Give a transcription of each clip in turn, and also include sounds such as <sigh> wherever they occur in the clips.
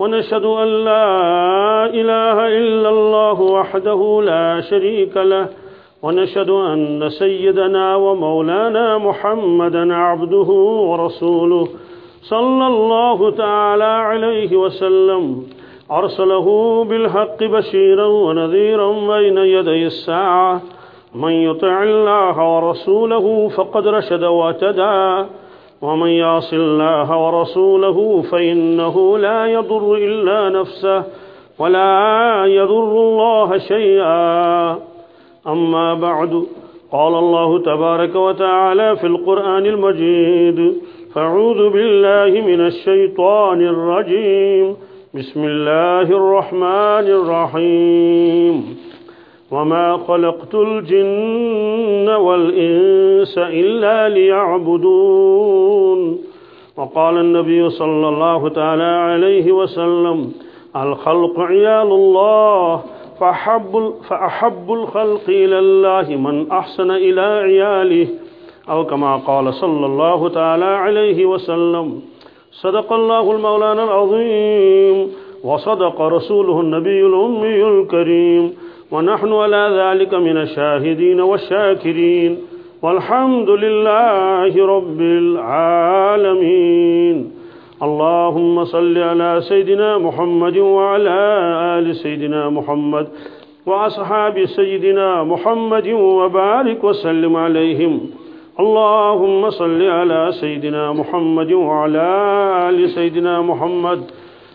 ونشهد أن لا إله إلا الله وحده لا شريك له ونشهد أن سيدنا ومولانا محمدا عبده ورسوله صلى الله تعالى عليه وسلم. أرسله بالحق بشيرا ونذيرا بين يدي الساعة. من يطع الله ورسوله فقد رشد واهتدى. ومن يعص الله ورسوله فإنه لا يضر إلا نفسه ولا يضر الله شيئا. أما بعد قال الله تبارك وتعالى في القرآن المجيد فأعوذ بالله من الشيطان الرجيم. بسم الله الرحمن الرحيم. وما خلقت الجن والإنس إلا ليعبدون وقال النبي صلى الله تعالى عليه وسلم الخلق عيال الله فأحب, فأحب الخلق إلى الله من أحسن إلى عياله. أو كما قال صلى الله تعالى عليه وسلم صدق الله المولانا العظيم وصدق رسوله النبي الأمي الكريم. ونحن على ذلك من الشاهدين والشاكرين. والحمد لله رب العالمين. اللهم صل على سيدنا محمد وعلى آل سيدنا محمد وأصحاب سيدنا محمد وبارك وسلم عليهم. اللهم صل على سيدنا محمد وعلى آل سيدنا محمد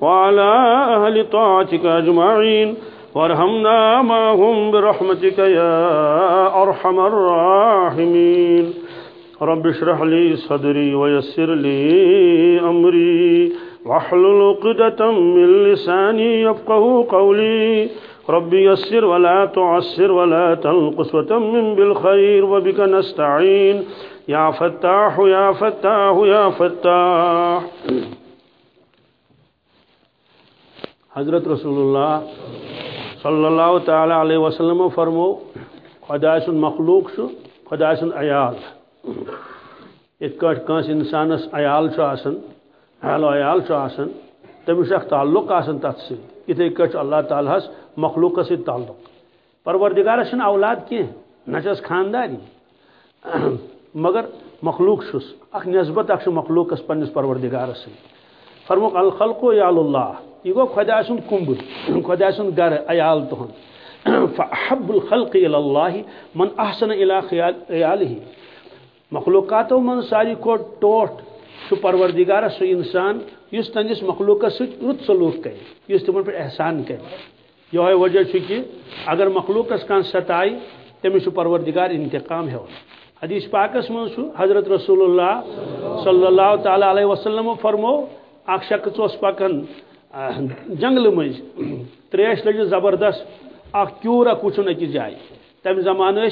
وعلى أهل طاعتك أجمعين وارحمنا معهم برحمتك يا أرحم الراحمين رب اشرح لي صدري ويسر لي أمري واحلل عقدة من لساني يفقه قولي رب يسر ولا تعسر ولا تنقص وتمم بالخير وبك نستعين يا فتاح يا فتاح يا فتاح حضرت رسول اللہ صلی اللہ تعالی علیہ وسلم فرمو خدا سن مخلوق سو خدا سن عیال ات کٹ کنس انسانس عیال آسن اہل و عیال آسن تمس اخ تعلق آسن تت سی اتھے کٹ اللہ تعالیٰ ہس مخلوق سی تعلق۔ پروردگارس اولاد کی نہ چھس خانداری۔ مگر مخلوق چھس اخ نسبت اخ مخلوق پنس پروردگارس سی فرموک الخلق یال اللہ۔ یہ گو خدا سن کمبر خدا سن گر عیال تہن <clears throat> فاحب الخلق الى اللہ من احسن الى عیالہ مخلوقاتو من ساری کو ٹوٹ. سو پروردگار سو انسان اس تنس مخلوق رت سلوک کر اس تمن پہ احسان کر یہ وجہ کہ اگر مخلوقس کان ستائی تمس پروردگار انتقام ہے. حدیث پاکس من حضرت رسول اللہ صلی اللہ تعالی علیہ وسلم فرمو اخ شخص اس پکن جنگل مز تریش لج زبردست اخ کیور وچن اکس جائے تمہ زمانہ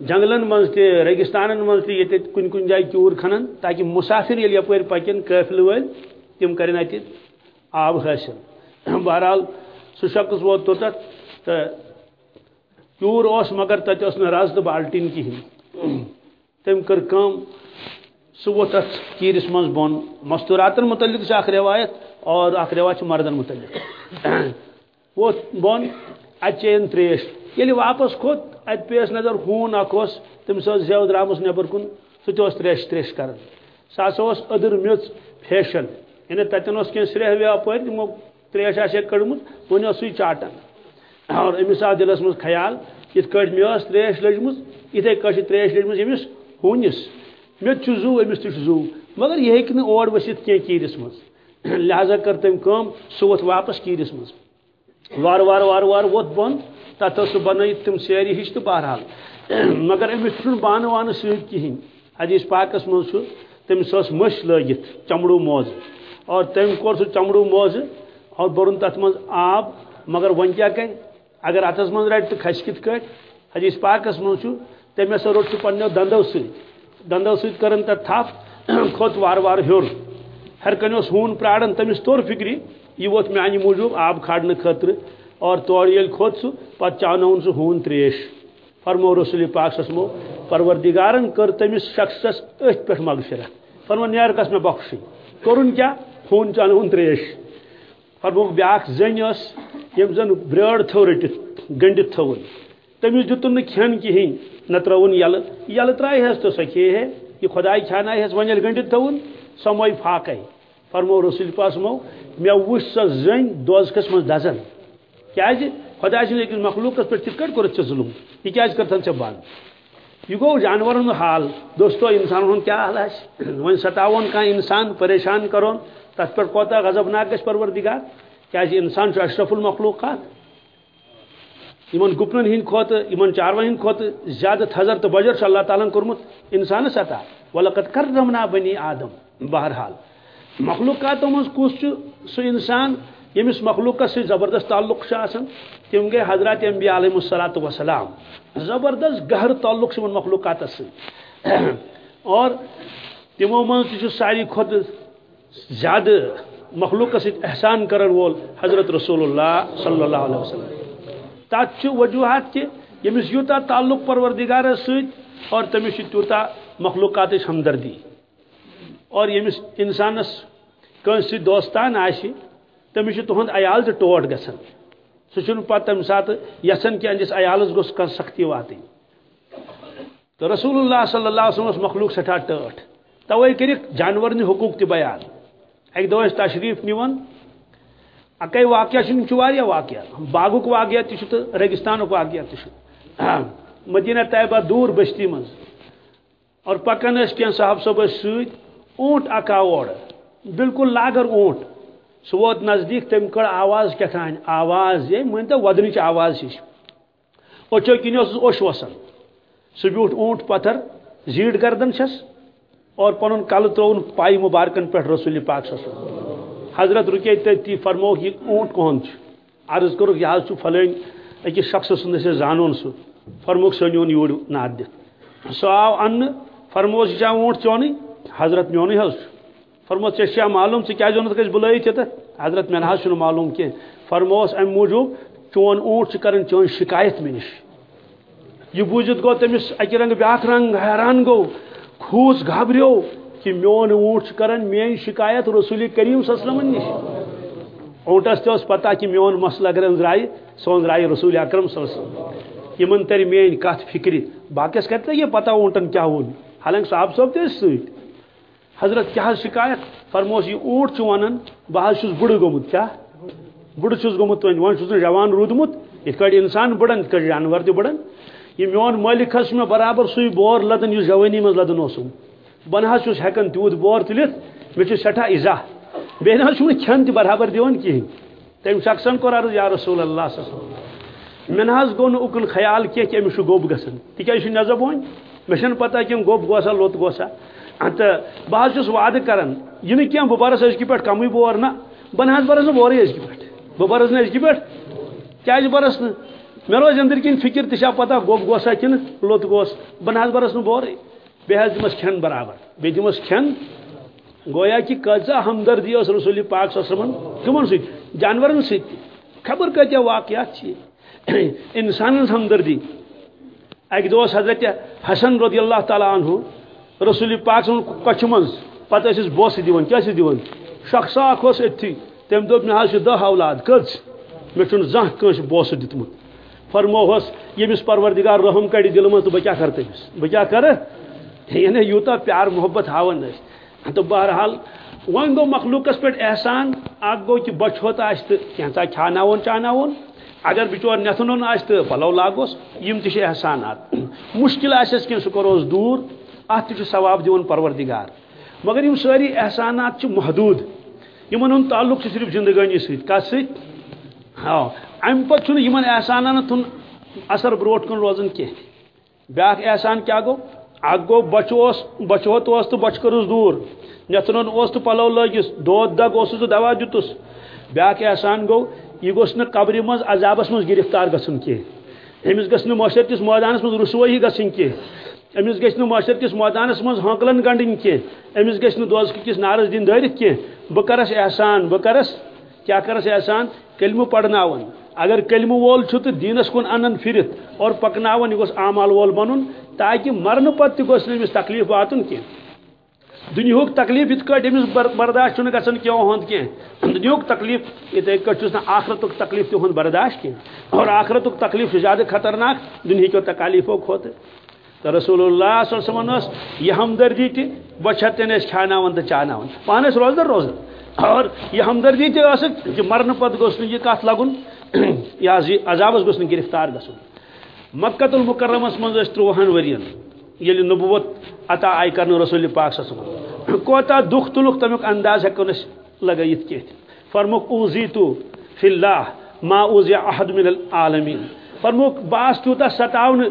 جنگلن من تہ، ریگستانن من تہ یہ کن کن جائے کیور کھنن تاکہ مسافر یل یپر پکن قافل ول تم کرن ات آب حاصل بہرحال سہ شخص ووت توتت تو کیور اس مگر تت اس رز تو بالٹین کہین تم کر کم سہ ووت تت کیرس من بون مستوراتن متعلق اخ روایت اور اخ روایت مردن متعلق <coughs> ووت بون ات چین تریش یل یعنی واپس کھوت ات پیس نظر ہون اخ تمس زیو درامس نبر کن سہ تریش تریش کر سہ ادر میچ فیشن. یعنی تتن کی سرہ وی اپر تمو تریش آ کڑمت ون سی چاٹان اور امس آو دلس مز خیال یت کٹ مے تریش لجم اتھے کٹ تریش لجم امس ہونس مے زو امس تہ زو۔ مگر یہ ہیکہ اور ورست کی کیرس مز لہذا کر تم کم سہ ووت واپس کیرس مز وار وار وار وار ووت بن تت سہ بنائت تم سیری ہش تو بہرحال۔ <clears throat> مگر امس چھ بانہ وانہ ست کہین حدیث پاکس مز تمس مش لگت چمڑو موز۔ اور تم کور سہ چمڑو موز اور برن تت مز آب، مگر ون کیا کہ اگر اتس من رٹ تو کھس کت کٹ حدیث پاکس مز تم ہسا روٹ سہ پنو دندو ست دندو ست کرن تت تھپ <clears throat> کھوت وار وار ہیور۔ ہر کن ہون پرارن تمس تور فکری، یہ ووت میانہ موجود آب کھاڑنے خاطر اور تور یل کھوت سہ پتہ چاون سہ ہون تریش۔ فرمو رسول پاک سسمو، پروردگارن کر تمس شخصس ات پہ مغفرت فرمو نیر کس میں بخشی۔ کرن کیا؟ ہون چاون تریش۔ فرمو بیاکھ زن اس، یم زن برٲر تھو رٹت، گنڈت تھون تمس دتن کھین کہین نہ ترون یل یل ترائی ہس تو سہ ہے یہ خدائی کھانا ہس ون گنڈت تھون، سموئی فاقے۔ فرمو رسول پاس مو مے وش سہ زن دوزکس من دزن۔ کیاز جی؟ خدا سن جی أکس مخلوقس پہ تت کٹ کورت ظلم۔ یہ کیاز جی کرتن ژے بند یہ گو جانورن حال، دوستو انسان ہن کیا حال آس ون ستاون کان انسان پریشان کرون تت پہ کوتا غضبناک گژھِ پروردگار۔ کیاز انسان چھ اشرف المخلوقات؟ یمن گپنن ہند کھوت یمن چاروین ہند کھوت زیادہ تھزر تو بجر چھ اللہ تعالیٰ کورمت انسان ستا۔ ولقد کرمنا بنی آدم۔ بہرحال مخلوقاتو مز کس سہ انسان، یمس مخلوق سے زبردست تعلق تم گئی حضرات انبیاء علیہ الصلاۃ وسلام زبردست گہر تعلق ان مخلوقات سے اور تمو من ساری کھت زیادہ مخلوق سے احسان کرن وول حضرت رسول اللہ صلی اللہ علیہ وسلم۔ تات وجوہات کہ یمس یعنی یوتا تعلق پروردگار ست اور تمس تیوتا مخلوقات ہمدردی۔ اور یعنی یمس انسانس کنس دوستان آشی تمس تہد عیال تہ ٹوٹ گھن سہ پتہ تمہ سات یسان کہ اندس عیالس گوس کن سختی واتن تو رسول اللہ صلی اللہ علیہ وسلم مخلوق سٹھا ٹاٹ توے کر جانور حقوق تہ بیان۔ اک دہ تشریف نوان اکے واقعہ چھ واقعہ. باغک واقعہ تہ تو ریگستانک واقعہ تہ <clears throat> مدینہ طیبہ دور بستی من اور پکان کی صاحب صبح ست اونٹ اکا اور بالکل لاگر اونٹ. سہ ووت نزدیک تم کڑ آواز کتان آواز، یہ مین تو ودنچ آواز ہش اوچو کن اوش وسان سہ بیوٹ اونٹ پتھر زیڑ گردن چھس اور پن کل ترون پائی مبارکن پہ رسول پاک سس. حضرت رکے تھی فرمو یہ اونٹ کون عرض کور یہ حض فلن اکس شخص سند زانون سہ فرموک سنون یور ناد دت سہ آو ان فرموس یہ اونٹ چونی؟ حضرت میونی حض فرموس ٹھیا معلوم ٹھیک اونت گھس بلے ٹھیک حضرت مے نہ معلوم کی فرموس ام موجود چون اونٹ کران چون شکایت مے نش یہ بوزت گو تمس اکہ رنگ بیاکھ رنگ حیران گو، کھوس گھبریو کہ میون اونٹ کران مین شکایت رسول کریم صلی اللہ علیہ وسلم نش۔ اونٹس تہ پتہ کہ میون مسئلہ اگر انزرائی سو انزرائی رسول اکرم صلی اللہ علیہ وسلم۔ یمن تر مین کت فکر باقیس کرتے یہ پتہ اونٹن کیا ہو حالانکہ صاحب صاحب تہ ست حضرت کیا شکایت؟ فرموس یہ اونٹ ونان بہت بڑ گومت کیا؟ بڑ گومت ون جوان رودمت یہ کڑ انسان بڑن یہ کڑ جانور تہ بڑن یہ میون مالک حس میں برابر سوی بور لدن اس جوانی مز لدن اسم بن حس ہیکن تیوت بور تلت مے سٹھا ازا بے نہ کھین تہ برابر دون کہین تم شخصن کور عرض یا رسول اللہ صلی اللہ علیہ وسلم. من حس گو اکن خیال کی کہ امس گوب گسن. تکیاز نظب ون مے پتہ کہ گوب گوسا، لوت گوسا. تو بہ حس وعدہ کران یہ کی بہ برس ازکہ پہ کمی بور نا. بہ نہ برس بورے ازکہ پہ بہ برس نا ازکہ پہ کیا برس نا مے روز اندر کن فکر تہ پتہ گوب گوسا کن، لوت گوس. بہ نہ برس بورے بیٚیہِ حظ دِمس کھٮ۪ن برابر۔ بیٚیہِ دِمس کھٮ۪ن گویا کہ کۭژاہ ہمدردی ٲس رسول پاک صسمن کمن سۭتۍ جانورن سۭتۍ خبر کۭتیاہ واقعات چھِ <clears throat> انسان ہمدردی۔ اکہِ دۄہ اوس حضرت حسن رضی اللہ تعالیٰ عنہ رسول پاک سن کچھ من پتہ ٲسِس بوسہٕ دِوان کیٛاہ ٲسِس دِوان شخص اکھ اوس أتھی تٔمۍ دوٚپ مےٚ حظ چھِ دہ اولاد کٔژ مےٚ چھُنہٕ زانٛہہ کٲنٛسہِ بوسہٕ دیُتمُت فرموہس ییٚمِس پروردگار رحم کڑِ دِلہٕ منٛز تہٕ بہٕ کیٛاہ کرٕ تٔمِس بہٕ کیٛاہ یعنی یوٗتاہ پیار محبت ہاوان ٲسۍ تہٕ بہرحال ون گو مخلوقس پہ احسان اخ گو کہ بچوت آس تو کھاناون، چاناون. اگر بچور نتھن آس تو پلو لاگوس، یم تہ احسانات. <clears throat> مشکل آسس کی سہ کروس دور ات ثواب دیون پروردگار. مگر یم ساری احسانات چھ محدود. یمن ہند تعلق صرف زندگانی ست کت ست ہاں. ام پتہ یمن احسانات تھن اثر بروٹ کن روزن کی بیاکھ احسان کیا گو؟ اخ گو بچوس بچوت اس تو بچ کرس دور. نتن اس تو پلو لگس دود دگ اس تو دوا دتس بیاکھ احسان گو، یہ گوس نہ قبر مز عذابس مز گرفتار گھن کی امس گھس نہ معاشر کس میدانس مز رسوئی گھن کی امس گھس نہ معاشر کس میدانس مز ہانکلن گنڈن کی امس گھس نہ دوز کس نارس دن دارت کی بہ کرس احسان بہ کرس کیا کرس احسان؟ کلمہ پڑھناون. اگر کلمہ وول چھُ تہٕ دیٖنس کُن انن پھرت اور پکناون، یہ گوٚژھ اعمال وول بنُن، تاکہ مرنہٕ پتہٕ تہِ گوٚژھ نہٕ أمِس تکلیٖف واتُن کینٛہہ۔ دُنیہُک تکلیٖف یِتھ کٲٹھۍ أمِس برداشت چھُنہٕ گژھان کیٚنٛہہ ہُنٛد کینٛہہ۔ دُنیہُک تکلیٖف یِتھَے کٲٹھۍ چھُس نہٕ، آخرتُک تکلیٖف تہِ ہُنٛد برداشت کینٛہہ۔ اور آخرتُک تکلیٖف چھُ زیادٕ خطرناک دُنہِکیو تکالیٖفو کھۄتہٕ۔ تہٕ رسول اللہ صلی اللہ علیہ وسلم ٲس یہِ ہمدردی تہِ بچتن ٲسۍ کھیاناوان تہٕ چاناوان۔ پانہٕ ٲسۍ روزدر۔ روزان اور یہ ہمدردی تہِ ٲسٕکھ کہِ مرنہٕ پتہٕ گوٚژھ نہٕ یہِ کتھ لگُن۔ یہ عذابس گوٚژھ نہٕ گرفتار گژھُن مکت المکرمس منٛز ٲسۍ ترٛوہن ؤرین ییٚلہِ یعنی نبوت عطا آئی کرنہٕ رسول پاک صلی اللہ علیہ وسلم۔ کوتاہ دُکھ تُلُکھ تمیُک انداز ہٮ۪کو نہٕ أسۍ لگٲیِتھ کینٛہہ فرمُک اوٗزی تو فی اللہ ما اوٗزیا احد من العالمیٖن۔ فرمُک بہٕ آس تیوٗتاہ ستاونہٕ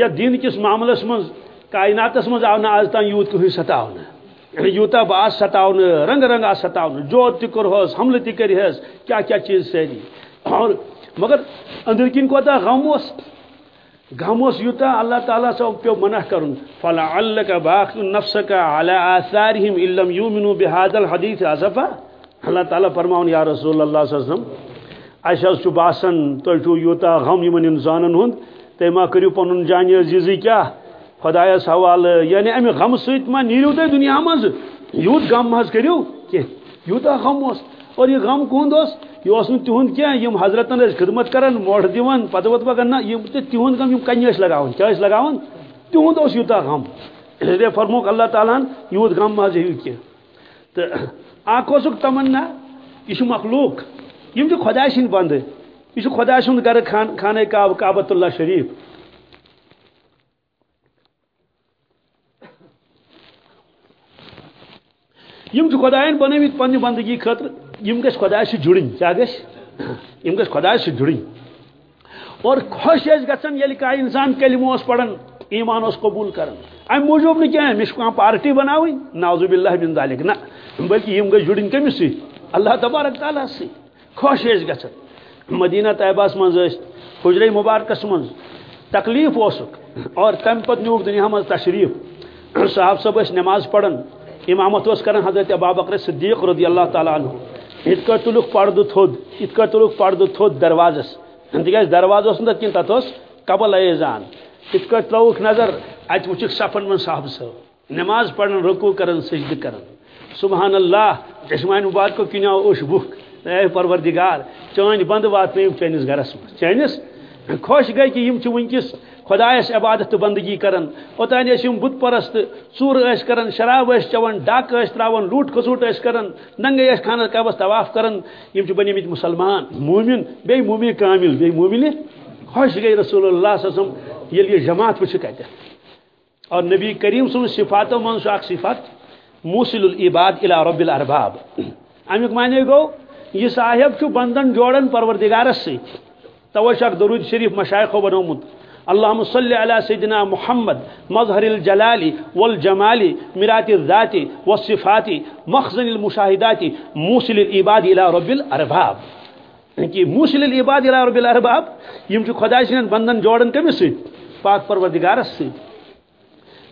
یتھ دین کس معاملس منٛز کائناتس منٛز آو نہٕ آز تام یوٗت کٕہٕنۍ ستاونہٕ یوٗتاہ بہٕ آس ستاونہٕ رنگ رنگ آس ستاونہٕ جوت تہِ کوٚرہس حملہٕ تہِ کٔرہس کیٛاہ کیٛاہ چیٖز سٲری اور مگر أنٛدٕرۍ کِنۍ کوتاہ غم اوس غم اوس یوٗتاہ اللہ تعالیٰ صٲب پیٚو منع کرُن۔ فلا اللہ کا باق نفس کا علی آثارہم علم یومنو بہاد الحدیث اصفا اللہ تعالیٰ فرماون یا رسول اللہ صلی اللہ علیہ وسلم اَسہِ حظ چھُ باسان تۄہہِ چھُو یوٗتاہ غم یِمن اِنسانن ہُنٛد تُہۍ ما کٔرِو پنُن جانہِ عزیٖزٕے کیٛاہ خۄدایس حوالہٕ یعنی امہِ غمہٕ سۭتۍ ما نیٖرِو تُہۍ دُنیا منٛز یوٗت غم حظ کٔرِو کینٛہہ یوٗتاہ غم اوس اور یہ غم کہند اس یہ اس تہد کی یم حضرتن خدمت کران موڑ دِوان پتہ وتہ پکان نہ یم تہد غم، یم کنہ لگاون کیا لگاون؟ تہد اس یوتا غم۔ <coughs> اس لیے فرموک اللہ تعالیٰ یوت غم مز ہیو کی تو اخ اسک تمنا یہ مخلوق۔ یم خدا سند بند یہ خدا سند گھر خان خانہ کعب کعبۃ اللہ شریف۔ یم خدائن بنوت پنہ بندگی خاطر یم گھس خدا سے جڑن کیا گھس یم گھس خدا سے جڑن اور خوش اس گژھن یل کا انسان کلمہ اس پڑھن، ایمان اس قبول کرن. ام موجوب نہ کیا مش کو پارٹی بناوی، نعوذ باللہ من ذلک نہ، بلکہ یم گھس جڑن کمس سی اللہ تبارک تعالی سی خوش اس گژھن مدینہ طیبہ من اس حجرہ مبارکس من تکلیف اوسک اور تم پت نیوک دنیا من تشریف. صاحب صاحب اس نماز پڑھن، امامت اس کرن حضرت ابابکر صدیق رضی اللہ تعالی عنہ. ات کٹ تلک پردہ تھود ات کٹ تلک پردہ تھود دروازس تکیاز دروازہ اس کہیں تت قبل ایزان ات کٹ تروک نظر ات وچک صفن من صاحب صاحب نماز پڑھن رکوع کرن سجد کرن سبحان اللہ چشمان مبارک کو کنیا اوش بک اے پروردگار چان بند وات نیم چینس گرس چینس خوش گئی کہ یم چھ ونکس خدایس عبادت تو بندگی کرن۔ اوتان یم بت پرست ژور ٲسۍ کران شراب ٲسۍ چٮ۪وان ڈاک ٲسۍ تراوان لوٗٹ کھسوٗٹ ٲسۍ کران ننگے ٲسۍ خانہ کعبس طواف کران یم چھِ بنیمٕتۍ مسلمان، مومن بیٚیہِ مومن کامل بیٚیہِ مومنہِ خوش گئی رسول اللہ صلی اللہ علیہ وسلم ییٚلہِ یہِ جماعت وٕچھ کتہِ اور نبی کریم سُنٛد صفاتو منٛز چھُ اکھ صفات موسل العباد الى رب الارباب۔ امیُک معنی گوٚو یہِ صاحب چھُ بندن جوڑان پروردگارس سۭتۍ توے چھُ اکھ درود شریف مشایخو بنومُت۔ اللهم صل على سيدنا محمد مظهر الجلال والجمال مرات الذات والصفات، مخزن المشاهدات موصل العباد الى رب الارباب۔ یعنی کہ موصل العباد الى رب الارباب، یم چھ خدا سن بندن جوڑن کمس ست پاک پروردگارس ست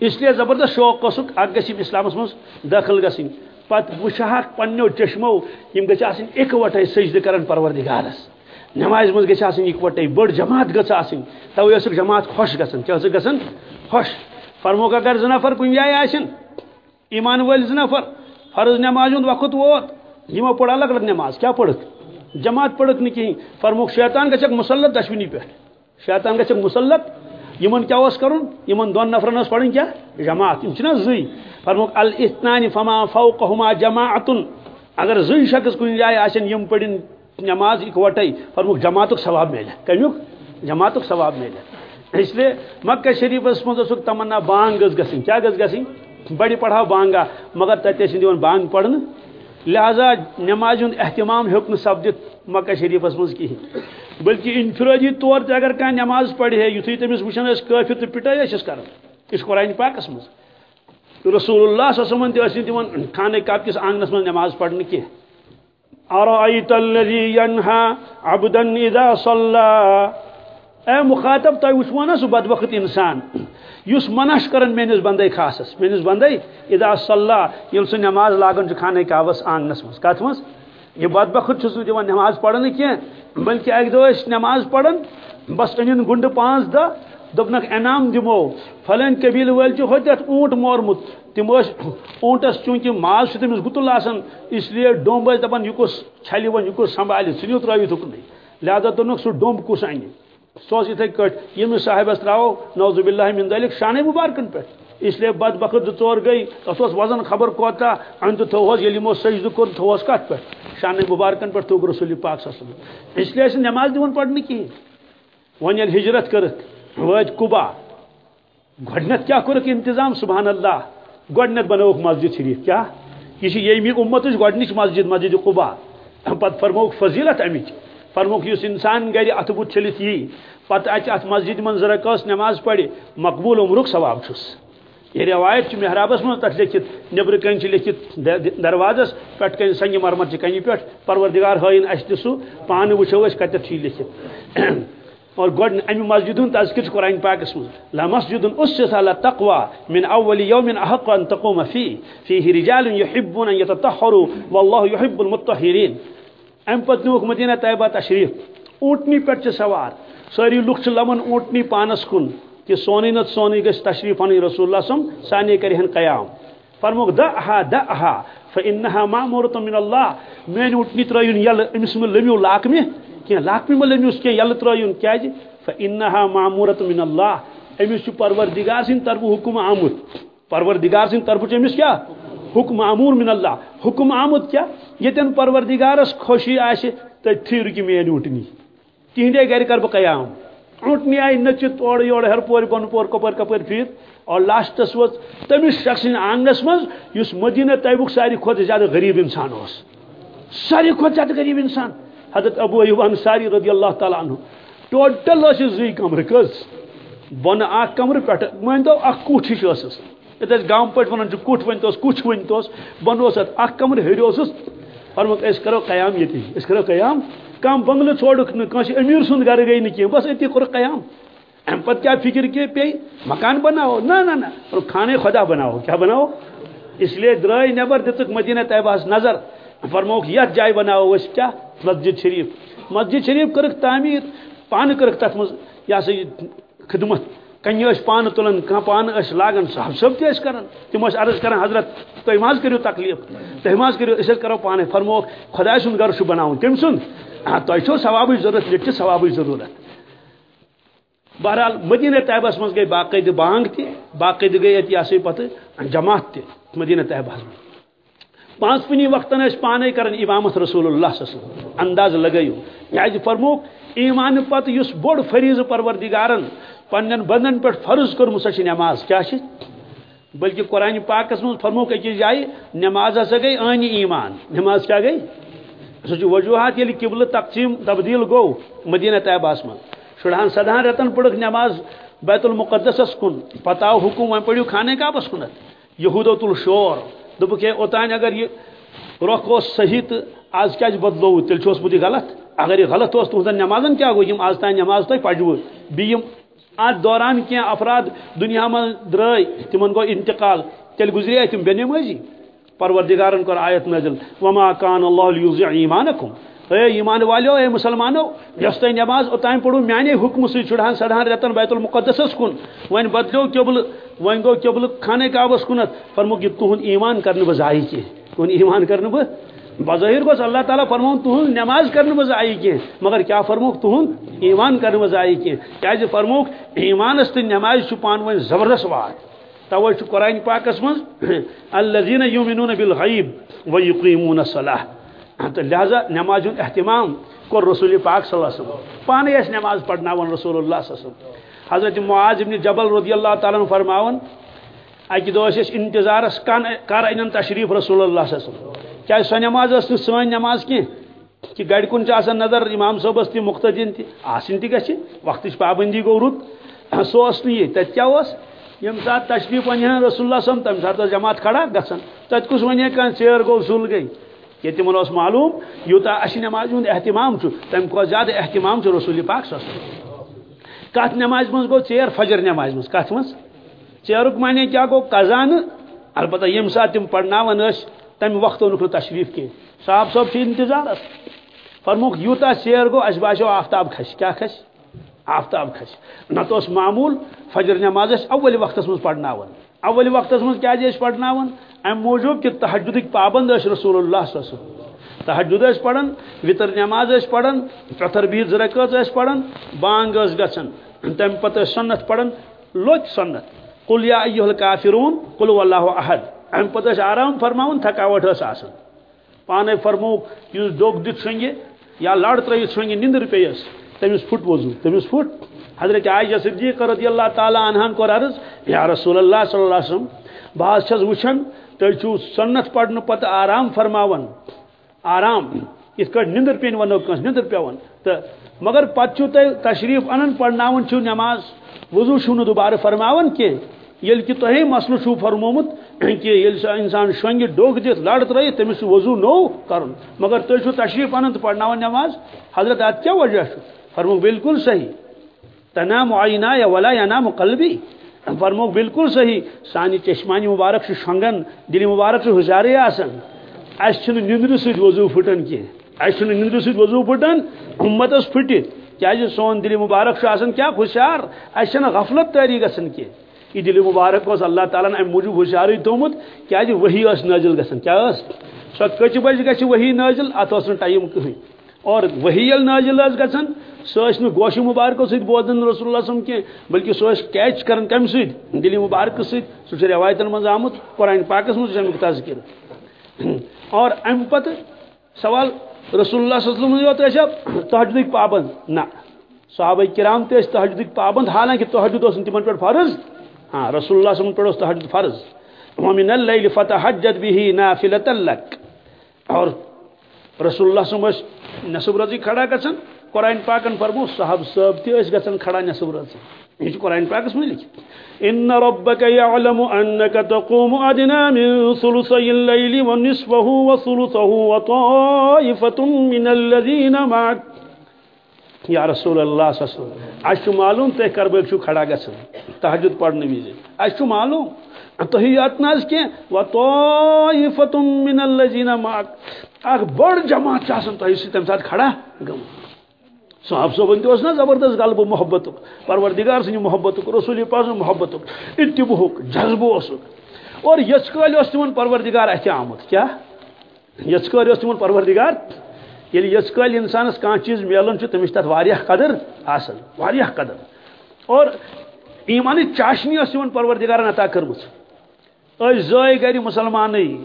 اس لیے زبردست شوق قصک اگ گسی اسلامس مز داخل گسن پت وشاک پنو چشمو، یم گچ آسن اکوٹے سجدہ کرن پروردگارس نماز مز گھس آسن اکوٹے، بڑ جماعت گھس آسن توے اس جماعت خوش گسن کیا اس گسن خوش فرموک اگر زٕ نفر کُنہِ جایہِ آسن، ایمان وٲلۍ زٕ نفر، فرض نماز ہُنٛد وقت ووت، یِمو پوٚر الگ الگ نماز، کیٛاہ پٔرٕکھ؟ جماعت پٔرٕکھ نہٕ کِہیٖنۍ. فرموک شیطان گژھکھ مُسلت دشوٕنی پٮ۪ٹھ، شیطان گژھکھ مُسلت یمن کیا اس کرن؟ یمن دون نفرن اس پڑھن کیا جماعت. یم چھنا زی فرموک الاثنان فما فوقهما جماعت. اگر زی شخص کن جائے آشن یم پڑھن نماز اکوٹے فرموک جماعتک ثواب میلے کمیک جماعتک ثواب میلے اس لیے مکہ شریف اس مز تمنا بانگ گز کیا گز بڑی پڑھاو بانگا۔ مگر تتے چھن دیون بانگ پڑھن۔ لہذا نماز ہند اہتمام ہوں سپدت مکہ شریفس مز کہین بلکہ انفرادی طور تہ اگر کھانا نماز پڑھ ہے یتھے تمس وچھان کافر تو پٹائی اس کر اس قرآن پاکس مز رسول اللہ صلی اللہ علیہ وسلم تمن خانہ کعب کس آنگنس مز نماز پڑھن کی ارائیت الذی ینہا عبدا اذا صلی اے مخاطب تہ وچھو نا سہ بدبخت انسان یس منش کرن میس بندے خاصس. میس بندے اذا صلی یل سہ نماز لاگن خانہ کعبس آنگنس مز کت مز یہ بدبخت چھس دِوان نماز پڑھنے کی بلکہ اک دہ نماز پڑھن، بس ان گنڈ پانچ دہ دپنک انعام دمو فلن قبیل ول ہوت اونٹ مورمت تم اونٹس چونکہ ماز تمس گتل آسان اس لیے ڈومب دپان یہ کس چھلہ ون یہ کس سنبھال ثہ ترٲوِتھ ہُکنٕے لہذا دوٚپنکھ سُہ ڈومب کُس انہِ سہ اوس یِتھٕے کٲٹھۍ ییٚمِس صاحبس ترٛاوو نوزُب اللہ من دلک شانے مبارکن پٮ۪ٹھ اس لیے بد بخت زٕ ژور گئی تتھ اوس وزن خبر کوتاہ ان تہٕ تھوہوس ییٚلہِ یِمو سجدٕ کوٚر تھوہوس کتھ پٮ۪ٹھ شان مبارکن پہ توگ رسول پاک صلی اللہ علیہ وسلم. اس لیے نماز دون پڑھنے کی. ون یل ہجرت کرت. وات کبا گڈنت کیا کورک انتظام؟ سبحان اللہ گڈنت بنوک مسجد شریف. کیا یہ یمی امت گڈنچ مسجد مسجد قبا پتہ فرموک فضیلت امچ فرموک اس انسان گر ات بت چھلت یی، پتہ اچ ات مسجد من ذرا کس نماز پڑھ، مقبول عمرک ثواب چھس. یہ روایت محرابس من تک لکھت نبر کن لکھت دروازس پٹ کن سنگ مرمت کنہ پہ پروردگار ہائن اس تہ پان وچو اس کتت لکھت اور گڈ ام مسجد ہند تذکر قرآن پاکس من لا مسجد اسس على التقوى من اول يوم احق ان تقوم فيه. فيه رجال يحبون ان يتطهروا والله يحب المطهرين. ام پتنوک مدینہ طیبہ تشریف. اونٹنی پٹ سوار. ساری لوک لمن اونٹنی پانس کن. کہ سونی نت سونی گس تشریف ان رسول اللہ سم سانے کرہن قیام. فرموک دعها دعها فانها مامورۃ من الله میں اٹھنی ترایون یل امس میں لمیو لاکمی کہ لاکمی میں لمیوس کہ یل ترایون کیا جی؟ فانها مامورۃ من الله۔ امس پروردگار سن طرف حکم آمد پروردگار سن طرف امس کیا؟ حکم امور من اللہ۔ حکم آمد کیا؟ یتن پروردگارس خوشی آشی تھی رکی میں اٹھنی تہندے گھر کر بہ قیام۔ اونٹنی آئی نچت اور یور ہر پور بن پور کپر کپر پھر۔ اور لاسٹس وز تمس شخص آنگنس مز اس مدینہ طیبک ساری کھت زیادہ غریب انسان اس ساری کھت زیادہ غریب انسان۔ حضرت ابو ایوب انصاری رضی اللہ تعالیٰ عنہ. ٹوٹل اس زی کمر کز بن اخ کمر پہ ون دو اخ کٹ ہش ٲسٕس. یتھ گام پٲٹھۍ وَنان چھِ کُٹھ ؤنۍتوس کُچھ ؤنۍتوس بۄنہٕ اوس اَتھ، اکھ کمرٕ ہیٚرِ اوسُس. فرموک، أسۍ کَرو قیام ییٚتی، أسۍ کَرو قیام. کم بنگلہ چھوڑک نہ امیر سند گھر گئی نی بس اتی کور قیام. ام پت کیا فکر کی پی مکان بناو نہ نہ نہ. اور کھانے خدا بناو کیا بناو اس لیے درائے نبر دتک مدینہ طیبہ نظر. فرموک یت جائے بناو اس کیا مسجد شریف۔ مسجد شریف کرک تعمیر، پان کرک تت مز یا سی خدمت۔ کنہ پان تلان کھانا پان لاگان صاحب سب تہ کران تم عرض کران حضرت تھی مز کرو تکلیف تھی مز کرو اس کرو پانے فرموک خدا سند گھر بنا تم سند ہاں، تہ ثواب ضرورت یہ ثواب ضرورت بہرحال مدینہ طیبس مز گئی باقاعدہ بانگ تہ باقاعدہ گئی اتہ یہ پتہ، جماعت تہ مدینہ طیبہ پانچ پنی وقتن اس پانے کرن امامت رسول اللہ صلی اللہ علیہ وسلم. انداز لگیو. یہ فرموک، ایمان پتہ اس بوڑ فریض پروردگارن، پنن بندن پہ فرض کرم سا نماز. کیا بلکہ قرآن پاکس من فرموک اکس جائے نماز ہسا گئی ان ایمان. نماز کیا گئی؟ سہ وجوہات یل قبل تقسیم، تبدیل گو، مدینہ طیبہس من شڑہان سدہان رتن پڑھ نماز بیت المقدس کن. پتہ حکم وی پڑھو خانے کعبس کنت یہودو تل شور ہے اوتان اگر یہ رخ صحیح تو آز کیا جی بدلو تیل چھوس یہ غلط؟ اگر یہ غلط اس تہذن نمازن کیا گو یم آز تان نماز تھی پجو بیم ات دوران کی افراد دنیا من درے تمن گو انتقال۔ تیل گزرے تم بے نمازی جی؟ پروردگارن کر آیت نازل۔ وما کان اللہ لیوزع ایمانکم۔ اے ایمان والو اے مسلمانو یس تہ نماز اوتان پڑھو میانے حکم سی چھڑان سڑان رتن بیت المقدس کن۔ ون بدلو قبل ون گو قبل خانہ کعبس کنت فرمو کہ تہن ایمان کرنے بہ ضائع کی تہن ایمان کرنے بہ بظاہر گوس اللہ تعالیٰ فرمون تہن نماز کرنے مز آئی کی مگر کیا فرموک تہن ایمان کرنے مز آئی کی کیا جی فرموک ایمانس تو نماز پان ون زبردست وات توے قرآن پاکس من <clears throat> الذین یومنون بالغیب و یقیمون تو لہذا نماز اہتمام کور رسول پاک صلی اللہ علیہ وسلم پانے اس نماز پڑھنا رسول اللہ صلی اللہ علیہ وسلم۔ حضرت معاذ ابن جبل رضی اللہ تعالیٰ فرماون اکہ دہ انتظارس کن کر ان تشریف رسول اللہ صلی اللہ علیہ وسلم۔ کیا سو نماز سن نماز کی کہ گڑ کن نظر امام صبس تہ مختدین تہ آسن تہ گھ وقت پابندی گو رت سہ یہ تت کیا یم سات تشریف ون رسول اللہ صم تم سات جماعت کھڑا گھن تت کس ون کھانا ثیر گو سل گئی۔ یہ تمن معلوم، یوتا اش نماز ہند اہتمام تم کو زیادہ اہتمام رسول پاک صلی اللہ علیہ وسلم۔ کت نماز من گو ثیر فجر نماز من کت من ثیرک معنی کیا گو؟ قزان البتہ یم سات تم پڑھناون تم وقت اونک تشریف کی صاحب صاحب انتظار فرموک یوتا ثیر گو اس باسو آفتاب کھس کیا کھس آفتاب کھس نت اس معمول فجر نماز اول وقت من پڑھناون اول وقت من کیا جی پڑھناون ام موجود کہ تحجد پابند اس رسول اللہ صلی اللہ علیہ وسلم۔ تحجد اس پڑھن، وطر نماز اس پڑھن چتر بیت زرکت اس پڑھن، بانگ اس گچن تم پتہ سنت پڑھن، لوچ سنت۔ قل یا ایها الکافرون، قل والله احد۔ ام پتہ آرام فرماون، تھکاوٹ اس آسن۔ پانے فرمو یس دوگ دت سنگے، یا لڑ ترے سنگے نندر پیس تمس پھٹ وضو تمس پھٹ۔ حضرت عائشہ صدیقہ رضی اللہ تعالی عنہا کو عرض، یا رسول اللہ صلی اللہ علیہ وسلم، بعض چھس وچھن تھی سنت پڑھنے پتہ آرام فرماون۔ آرام، اس کٹ نندر پین ونو کنس نندر پیون تو مگر پتہ تھی تشریف ان پڑھناون چھو نماز، وضو چھو دوبارہ فرماون کی یل کہ تہ مسل چھو فرمومت، کہ یل انسان شنگ ڈوگ دت لڑ تر تمس وضو نو کرن۔ مگر تھی چھو تشریف ان پڑھناون نماز، حضرت ات کیا وجہ فرمو، بالکل صحیح۔ تنام عینا یا ولا ینام قلبی فرمو بالکل صحیح. سانی چشمانی مبارک شنگن دلی مبارک سے ہزارے آسان اس نندر ست وضو پھٹن کی. اس نندر ست وضو پھٹن امتس پھٹت کیا جی سون دلی مبارک آسان کیا خوشیار اس غفلت تاری گسن کی. یہ دلی مبارک اس اللہ تعالیٰ ام موجود ہوشیاری تھومت کیا جی وہی اس نازل گسن. کیا اس؟ سو کچ بج گھ وہی نازل ات ٹائم کہیں اور وہی یل نازل گسن سہ گوش مبارک ست بوزن رسول اللہ وسلم کی بلکہ سہ کیچ کرن کم ست دلی مبارک ست سہ روایتن من آمت قرآن پاکس من امیک تذکر اور ام پتہ، سوال رسول اللہ صلی اللہ علیہ وسلم یوت تحجد پابند؟ نہ۔ صحابہ کرام تہ تحجد پابند، حالانکہ تحجد اس تمن پہ فرض۔ ہاں رسول اللہ صلی اللہ علیہ وسلم پہ تحجد فرض۔ ومن اللیل فتحجد به نافلة لك۔ اور رسول اللہ صلی اللہ علیہ وسلم نصب رضی کھڑا گژھن قرآن پاکن فرمو، صاحب صاحب تہ گژھن کھڑا نصب رضی یہ جو قرآن پاکس میں لکھت ان ربك يعلم انك تقوم ادنى من ثلثي الليل ونصفه وثلثه وطائفه من الذين معك یا رسول اللہ صلی اللہ علیہ وسلم اچھو معلوم تے کربک چھو کھڑا گژھن تہجد پڑھنے ویزے اچھو معلوم۔ تہیات ناز کی وطائفه من الذين معك اخ بڑ جماعت آسان تہ تم سات کھڑا گم۔ صاحب صوبن تہ نا زبردست غلب محبت پروردگار سن محبت رسول پاک محبت اتباع جذبہ اس اور یس کال اس تمن پروردگار اتھ آمت کیا؟ یس کال اس تمن پروردگار؟ یعنی یل یس کال انسانس کان چیز میلن چھ تمس تت واریاہ قدر آسن واریاہ قدر. اور ایمان چاشنی اس تمن پروردگار عطا کرمت ای زای گری مسلمانی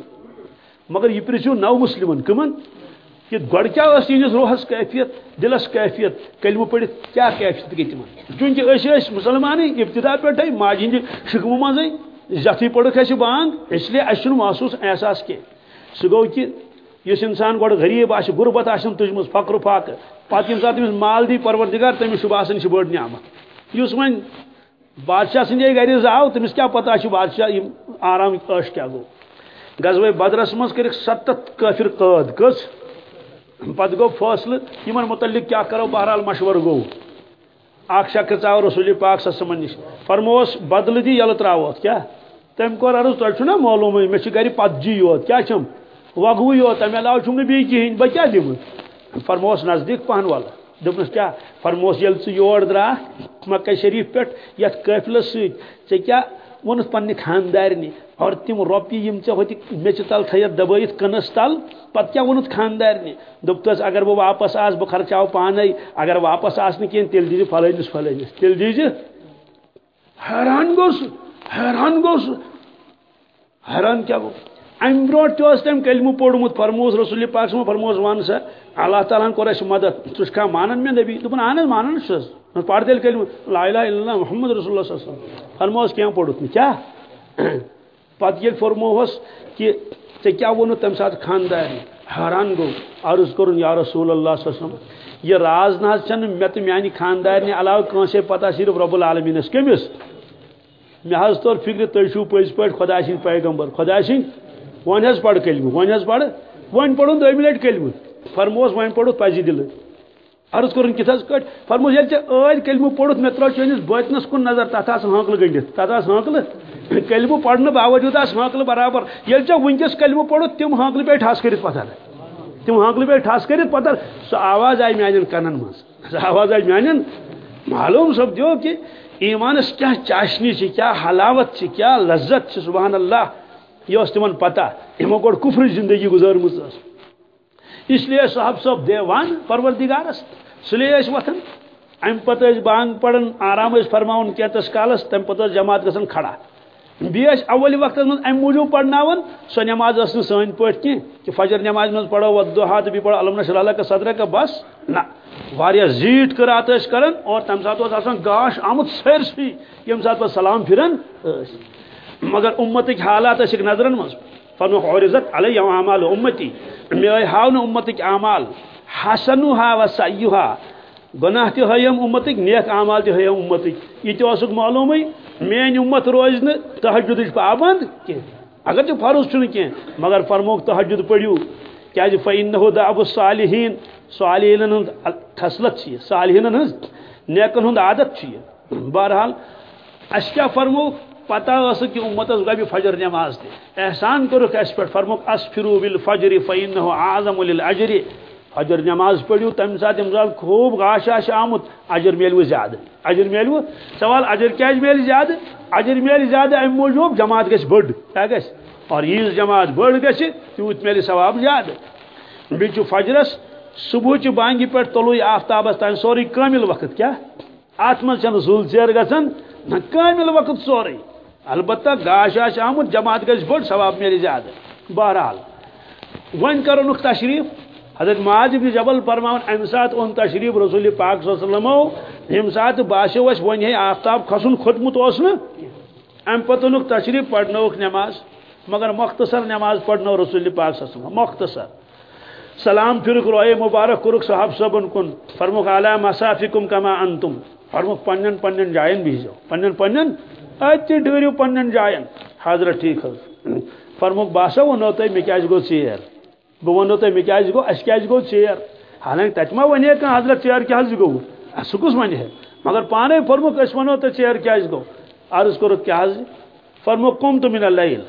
مگر یہ پرچو نو مسلمن کمن؟ کہ گڑ کیا تہس روحس کیفیت، دلس کیفیت، کلمہ پڑھت کیا کیفیت گئی تم چونکہ اس مسلمان ابتدا پہ ماج ہند شکمہ مزے زتھی پڑھ اہس بانگ؟ اس لیے اس محسوس احساس کی سہ گو کہ اس انسان گوڑ غریب آ غربت آن تجم فقر فاق پتہ یم سات تمس مال دی پروردگار تمس باسان بڑ نعمت۔ اس ون بادشاہ سندے گھر زاو تمس کیا پتہ بادشاہ آرام عش کیا گو۔ غزوہ بدرس مز کر ستت کافر قد کس پتہ گو فاصلہ یمن متعلق کیا کرو؟ بہرحال مشور گو. اخ شخص آو رسول پاک سسمن نش فرموس، بدل دی یل تراوت کیا؟ تم کور عرض تہ چھنا معلوم مے چھ گری پتجی یوت. کیا چھم وگو یوت تم علاوہ چھم نہ بی کہین بہ کیا دم فرموس نزدیک پہن والا. دپنس کیا؟ فرموس یل ژ یور درا، مکہ شریف پٹ یت قافلس سۭتۍ ژےٚ کیا؟ ون پنہ خاندارنہ اور تم روپیے یم ٹھیک ہوت میچ تل تھیت دبائت کنس تل، پتہ کیا وونت خاندارنہ؟ دپتس اگر بہ واپس آس، بہ خرچاو پانے، اگر واپس آس کھین تیل دیجیے فلانس فلانس تیل دیجیے حیران گوس حیران گوس، حیران کیا گو ام برو تم کلمہ پورمت فرموس رسول پاک سم فرموس ون سا، اللہ تعالیٰ کور اس مدد۔ ثہ مانن میں نبی؟ دپن اہن مانن چھس۔ پڑھ تیل کلمہ، لا الہ الا اللہ محمد رسول اللہ صلی اللہ علیہ وسلم۔ فرموس کیا پوڑت کیا پتہ یہ فرموس کہ ژے کیا وونو تم سات خاندار حیران گو، عرض کرن یا رسول اللہ صلی اللہ علیہ وسلم، یہ راز نہ چھ مے تو میانی خاندار علاوہ کانسے پتہ صرف رب العالمینس کمس مے حض طور فکر تھی چھو پز پہ خدا سند پیغمبر۔ خدا سند ون حض پڑھ کلمہ ون حض پڑھ ون پڑھن دم لٹ کلمہ فرموس ون پڑھ پزی دل عرض کرن کت حض کٹ فرموس یل ژے عید کلمہ پوڑت مے ترو چٲنِس بٲتنس کُن نظر تتھ آس ہانکلہٕ گٔنڈِتھ تتھ آس ہانکلہٕ کلمہ پڑھنہٕ باوجوٗد آس ہانکلہٕ برابر۔ ییٚلہِ ژےٚ وٕنکٮ۪س کلمہ پوڑت تِم ہانکلہٕ پیٚیہِ ٹھس کٔرِتھ پتھر تِم ہانکلہٕ پیٚیہِ ٹھس کٔرِتھ پتھر سۄ آواز آیہِ میانٮ۪ن کنن منٛز سۄ آواز آیہِ میانٮ۪ن معلوم سپدیو کہ ایمانس کیا چاشنی چھ کیا حلاوت چھ کیا لذت چھ سبحان اللہ۔ یہِ یہ تمن پتہ۔ یمو گوڑ کفر زندگی گزارمز اس لیے صاحب صاحب دیوان پروردگارس سلیے وتھان ام پتہ بانگ پڑن آرام فرماون کیتس کالس تم پتہ جماعت گژھن کھڑا. بیس اول وقت من ام موجود پڑھناون، سو نماز اس سن پٹ کی کہ فجر نماز من پڑھو ودھا تو بھی پڑھو، علم نشر اللہ کا صدر کا بس، نہ. واریہ زیٹ کرات اس کرن، اور تم سات اس آسان گاش آمد سیر سی، یم سات پر سلام پھرن مگر امت کی حالات اس نظرن مز فرمو عرضت علی اعمال امتی. میں ہاون امت کی اعمال. حسنها و سیئها گناہ تہ ہیم امت نیک اعمال تہ ہیم امت یہ تہ اسک معلوم مین امت روز نہ تہجد پابند کی اگر تو فرض چھن کی مگر فرموک تہجد پڑھیو کیا جی فینہ دعو الصالحین صالحین ہند خصلت چھ صالحین ہند نیکن ہند عادت چھ بہرحال، اس کیا فرموک پتہ اس کہ امت اس گبی فجر نماز تہ احسان کرک اس پر فرموک، اسفرو بالفجر فینہ اعظم للاجر فجر نماز پڑھو تم سات سات خوب گاش آش آمت اجر میلو زیادہ۔ اجر میلو؟ سوال، اجر کیا میل زیادہ؟ اجر میل زیادہ ام موجود جماعت گھس بڑ کیا گھس اور یہ جماعت بڑ گھس تیوت میل ثواب زیادہ۔ بیچ فجرس صبح بانگی پہ طلوع آفتابس تین سوری کامل وقت۔ کیا؟ ات من زل ژیر گھن نہ کامل وقت سوری۔ البتہ گاش آش آمت جماعت گھس بڑ ثواب میل زیادہ بہرحال ون کرو تشریف حضرت معاذ بن جبل فرماون ام سات اون تشریف رسول پاک صلی اللہ علیہ وسلم یم سات باسیو اس ون ہے، آفتاب کھسن خدمت اوس نا ام پتنک تشریف پڑھنوک نماز، مگر مختصر نماز پڑھنو رسول پاک صلی اللہ علیہ وسلم۔ مختصر۔ سلام پھرک روئے مبارک کرک صحاب صبن کن۔ فرموک، علی مسافکم کما انتم فرموک، پنن پنن جائن بھیجو پنن پنن اتی ڈھریو پنن جائن۔ حضرت ٹھیک ہے فرموک باسا وہ نوتے میں کیا گو سیر۔ بہ ونو تہ مے کیا گو اس کیا گو چیر حالانکہ تت ما ونی کہ حضرت چیر کیا گو۔ سہ کس ون ہے۔ مگر پانے فرموک اس ونو تہ چیر کیا گو۔ عرض کرو کیا فرموک قم تو من اللیل۔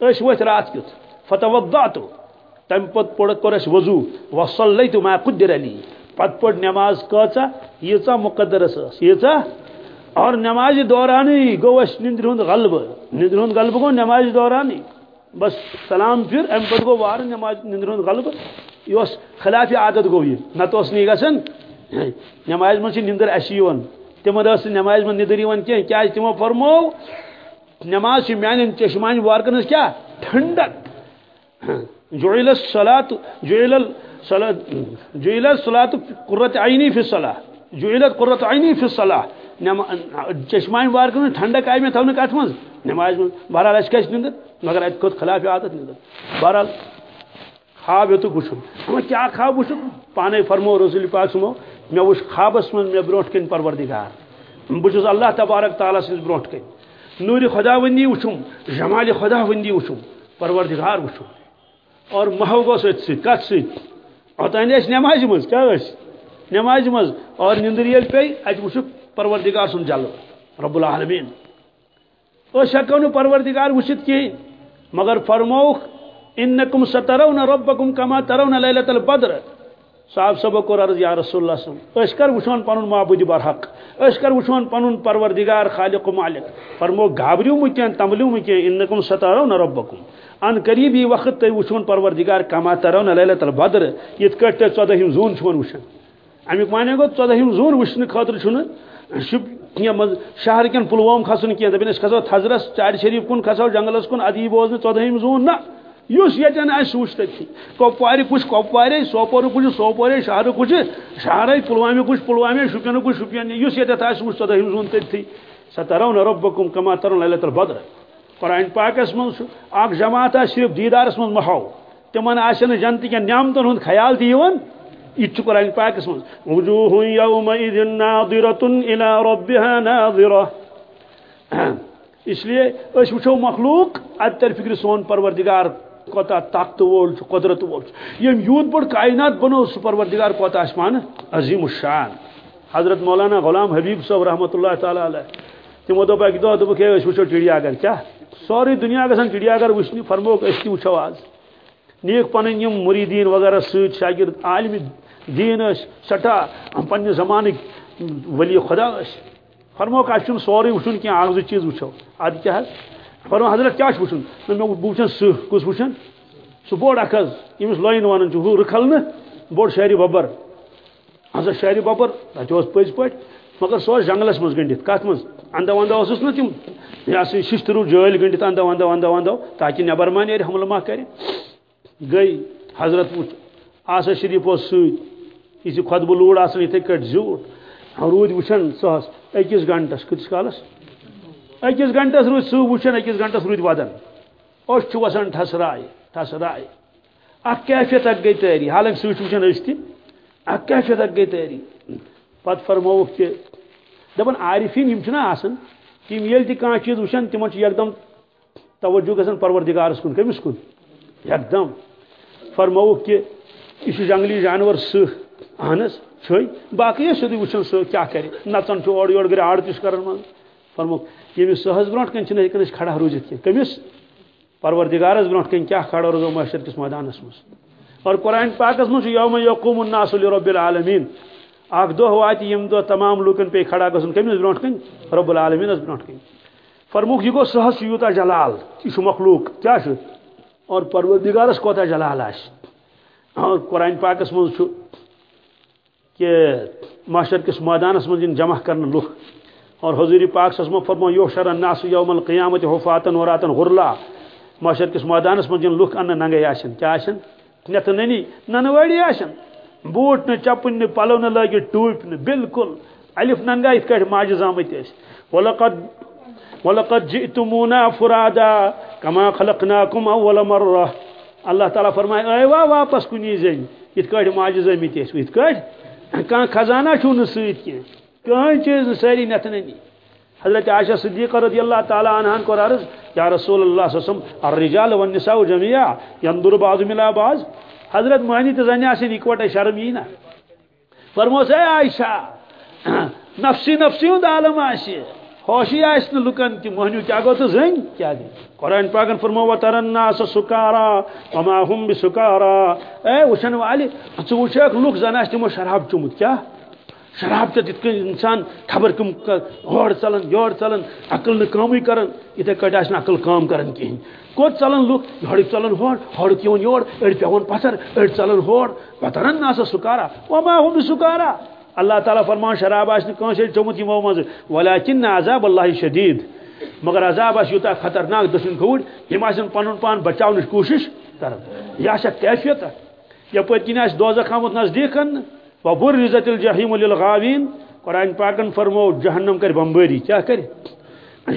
اس وت رات کیت۔ فتوضعت۔ تم پت پڑ کر اس وضو۔ وصلیت ما قدر علی پت پڑ نماز کچا یچا مقدر اس یچا اور نماز دورانی، گو اس نندر ہند غلب نندر ہند غلب گو نماز دورانی۔ بس سلام پھر ام پہ گو وار نماز نندر غلب۔ یہ خلاف عادت گو یہ نت نی گھن نماز من نندر اس تم نماز من ندر کی کیا تمو فرمو نماز میان چشمان وارکن کیا؟ ٹھنڈک۔ جویل الصلاۃ جویل جویل الصلاۃ قرۃ عینی فی الصلاۃ جویلت قرۃ عینی فی الصلاۃ چشمان وارکن ٹھنڈک آئی میں تھو کت من نماز من بہرحال اس کس نندر، مگر ات کھت خلاف عادت نندر۔ بہرحال خواب یتک وچھن کیا خواب وچھن پانے فرمو، رسول پاک سمو، میں وچھ خوابس من میں بروٹ کن پروردگار۔ بچس اللہ تبارک تعالی سن بروٹ کن۔ نور خدا وندی وچھم جمال خدا وندی وچھم پروردگار وچھم اور محو گو ست ست کت ست اوتان اس نماز مز کیا اس نماز مز اور نندر یل پی ات وچھ پروردگار سن جل رب العالمین. اس ہکو نو پروردگار وچھت کی؟ مگر فرموک انکم سترون ربکم کما ترون لیلۃ البدر. صاحب صبح کور عرض یا رسول اللہ صلی اللہ علیہ کر وچھون پنن معبود برحق. اس کر وچھون پنن پروردگار خالق و مالک. فرمو، گابریو مکین، تملیو مکین، انکم ستارون ربکم. ان قریب یہ وقت تی وچھون پروردگار کما ترون لیلۃ البدر. یت کٹ ژۄدہم زون چھون وچھن امیک معنی گو ژۄدہم زون وچھن خاطر چھن شپ مز شہر کن پلوام کھسن کی دپن اس کھسو تھزرس چار شریف کن کھسو، جنگلس کن، ادی بوزن ژۄدہم زون نہ اس یتن اس وچ تھی۔ کپوار کچھ کپوار سوپور کچھ سوپور شہر کچھ شہر پلوامہ کچھ پلوامہ شپین کچھ شپین اس یتت اس وچ ژۄدہم زون تھی۔ سترون ربکم کما ترون لیلۃ البدر۔ قرآن پاکس من اخ جماعت صرف دیدارس من محو تمن آن جنت کن نعمتن ہند خیال تیون یہ قرآن پاکس من وجوہ یومئذ ناظرۃ الى ربها ناظرہ۔ اس لیے اس وچھو مخلوق ادر فکر سون پروردگار کوتا طاقت وول، قدرت وول۔ یم یوت بڑ کائنات بنو سہ پروردگار کوتا اسمان عظیم الشان۔ حضرت مولانا غلام حبیب صاحب رحمۃ اللہ تعالی علیہ۔ تمو دپ اکہ دہ دپ وچھو چڑیا گھر کیا۔ سوری دنیا گھن چڑیا گھر وچنی فرموک اس تہ وچھو آز نیک پن مریدین وغیرہ ست شاگرد، عالم دین سٹھا پنہ زمانک ولی خدا فرموک اس سوری وچن کی اخ چیز وچھو۔ اد کیا فرمو حضرت کیا وچن میں وچن سہ، کس وچن سہ بوڑ اخ یمس لوین ونان چھ رکھل نہ۔ بوڑ شہری ببر حضرت شہری ببر تہ پز پٹ مگر سو جنگلس مز گنڈت کت مز؟ اندو اندو اس نا تم یہ سا ششترو جل گنڈت اندو اندو اندو اندو تاکہ نبر ما نیرِ حملہ ما کر گئی حضرت وچ آسا شریف اس ست یہ خطبہ لوڑ آسان اتھے کٹ زیوٹ رود وچھن سہس اکس گنٹس کتس کالس اکس گنٹس رود سہ وچھن اکس گنٹس رود ودن اس وسان ٹھسرائے ٹھسرائے اخ کیفیت اخ گئی تیاری حالانکہ سہ وچھن اس تہ اخ کیفیت اخ گئی تیاری پت فرموک کہ دپان عارفین یم چھنا آسان تم یل تہ کانٛہہ چیز وچھان تمن چھ یکدم توجہ گژھان پروردگارس کن کمس کن یکدم فرموک کہ یہ جنگلی جانور سہ اہنس چھ باقی سیودی وچھان سہ کیا کرِ نژان چھ اور یور گر آڑ تش کران من فرموک یمس سہس برونٹ کن چھنہ ہیکن کھڑا روزت کی کمس پروردگارس برونٹ کن کیا کھڑا روزو محشر کس میدانس مز اور قرآن پاکس مجھ یوم یقوم الناس لرب العالمین۔ اخ دہ وات یم دہ تمام لوکن پہ کھڑا گھن کمس برو کن رب العالمین برو کن فرموک یہ گو سہس یوتا جلال، یہ مخلوق۔ کیا اور پروردگارس کوتا جلال آس اور قرآن پاکس من کہ معاشر کس میدانس من جمع کرنا لوک اور حضور پاک سس فرمو یو شر الناس یوم القیامت حفاتن وراتن غرلا. معاشر کس میدانس من لوک ان ننگے آشن۔ کیا آشن؟ نت ننی ننوڑی آشن۔ بوٹ نہ چپن نہ پلو نہ لگت ٹوپ نہ، بالکل۔ الف ننگا ات کٹ ماجز آمت ولقد ولقد جئتمونا فرادا كما خلقناكم اول مره اللہ تعالیٰ فرمائے اے وا واپس کنی زین۔ ات کٹ ماجز آمت ات کٹ کان خزانہ چھو نہ کی کہن چیز ساری نتننی. حضرت عائشہ صدیقہ رضی اللہ تعالی عنہ کو عرض یا رسول اللہ صلی اللہ علیہ وسلم، الرجال والنساء جميعا ينظر بعض ملا بعض حضرت مہنی تو زنی آسن اکوٹے شرم یہ نا فرموس اے عائشہ، نفسی نفسی ہوں عالم آسی خوشی آس لکن کہ مہنیو کیا گو تو زنگ کیا دی؟ قرآن پاکن فرمو و ترن ناس سکارا وما هم بسکارا. اے وشن والی اچھا تو وچھے لوک زن آس تمو شراب چمت کیا؟ شراب چت ات انسان خبر کم ہور چلان یور چلان عقل نہ کران اتھے کٹ آس عقل کام کران کہین کوت چلان لوگ ہڑ چلان ہور ہڑ کیون یور اڑ پیون پتھر اڑ چلان ہور۔ پترن ناسا سکارا وما هم سکارا اللہ تعالیٰ فرمان شراب آس کنس چومت یمو مز ولیکن عذاب اللہ شدید. مگر عذاب آس یوتا خطرناک دشن کھوڑ. یم آسن پنن پان بچاونچ کوشش کرن یا چھ کیفیت. یپر کن آس دوزخ آمت نزدیک وبرزت الجحیم للغاوین. قرآن پاکن فرمو جہنم کر بمباری کیا کر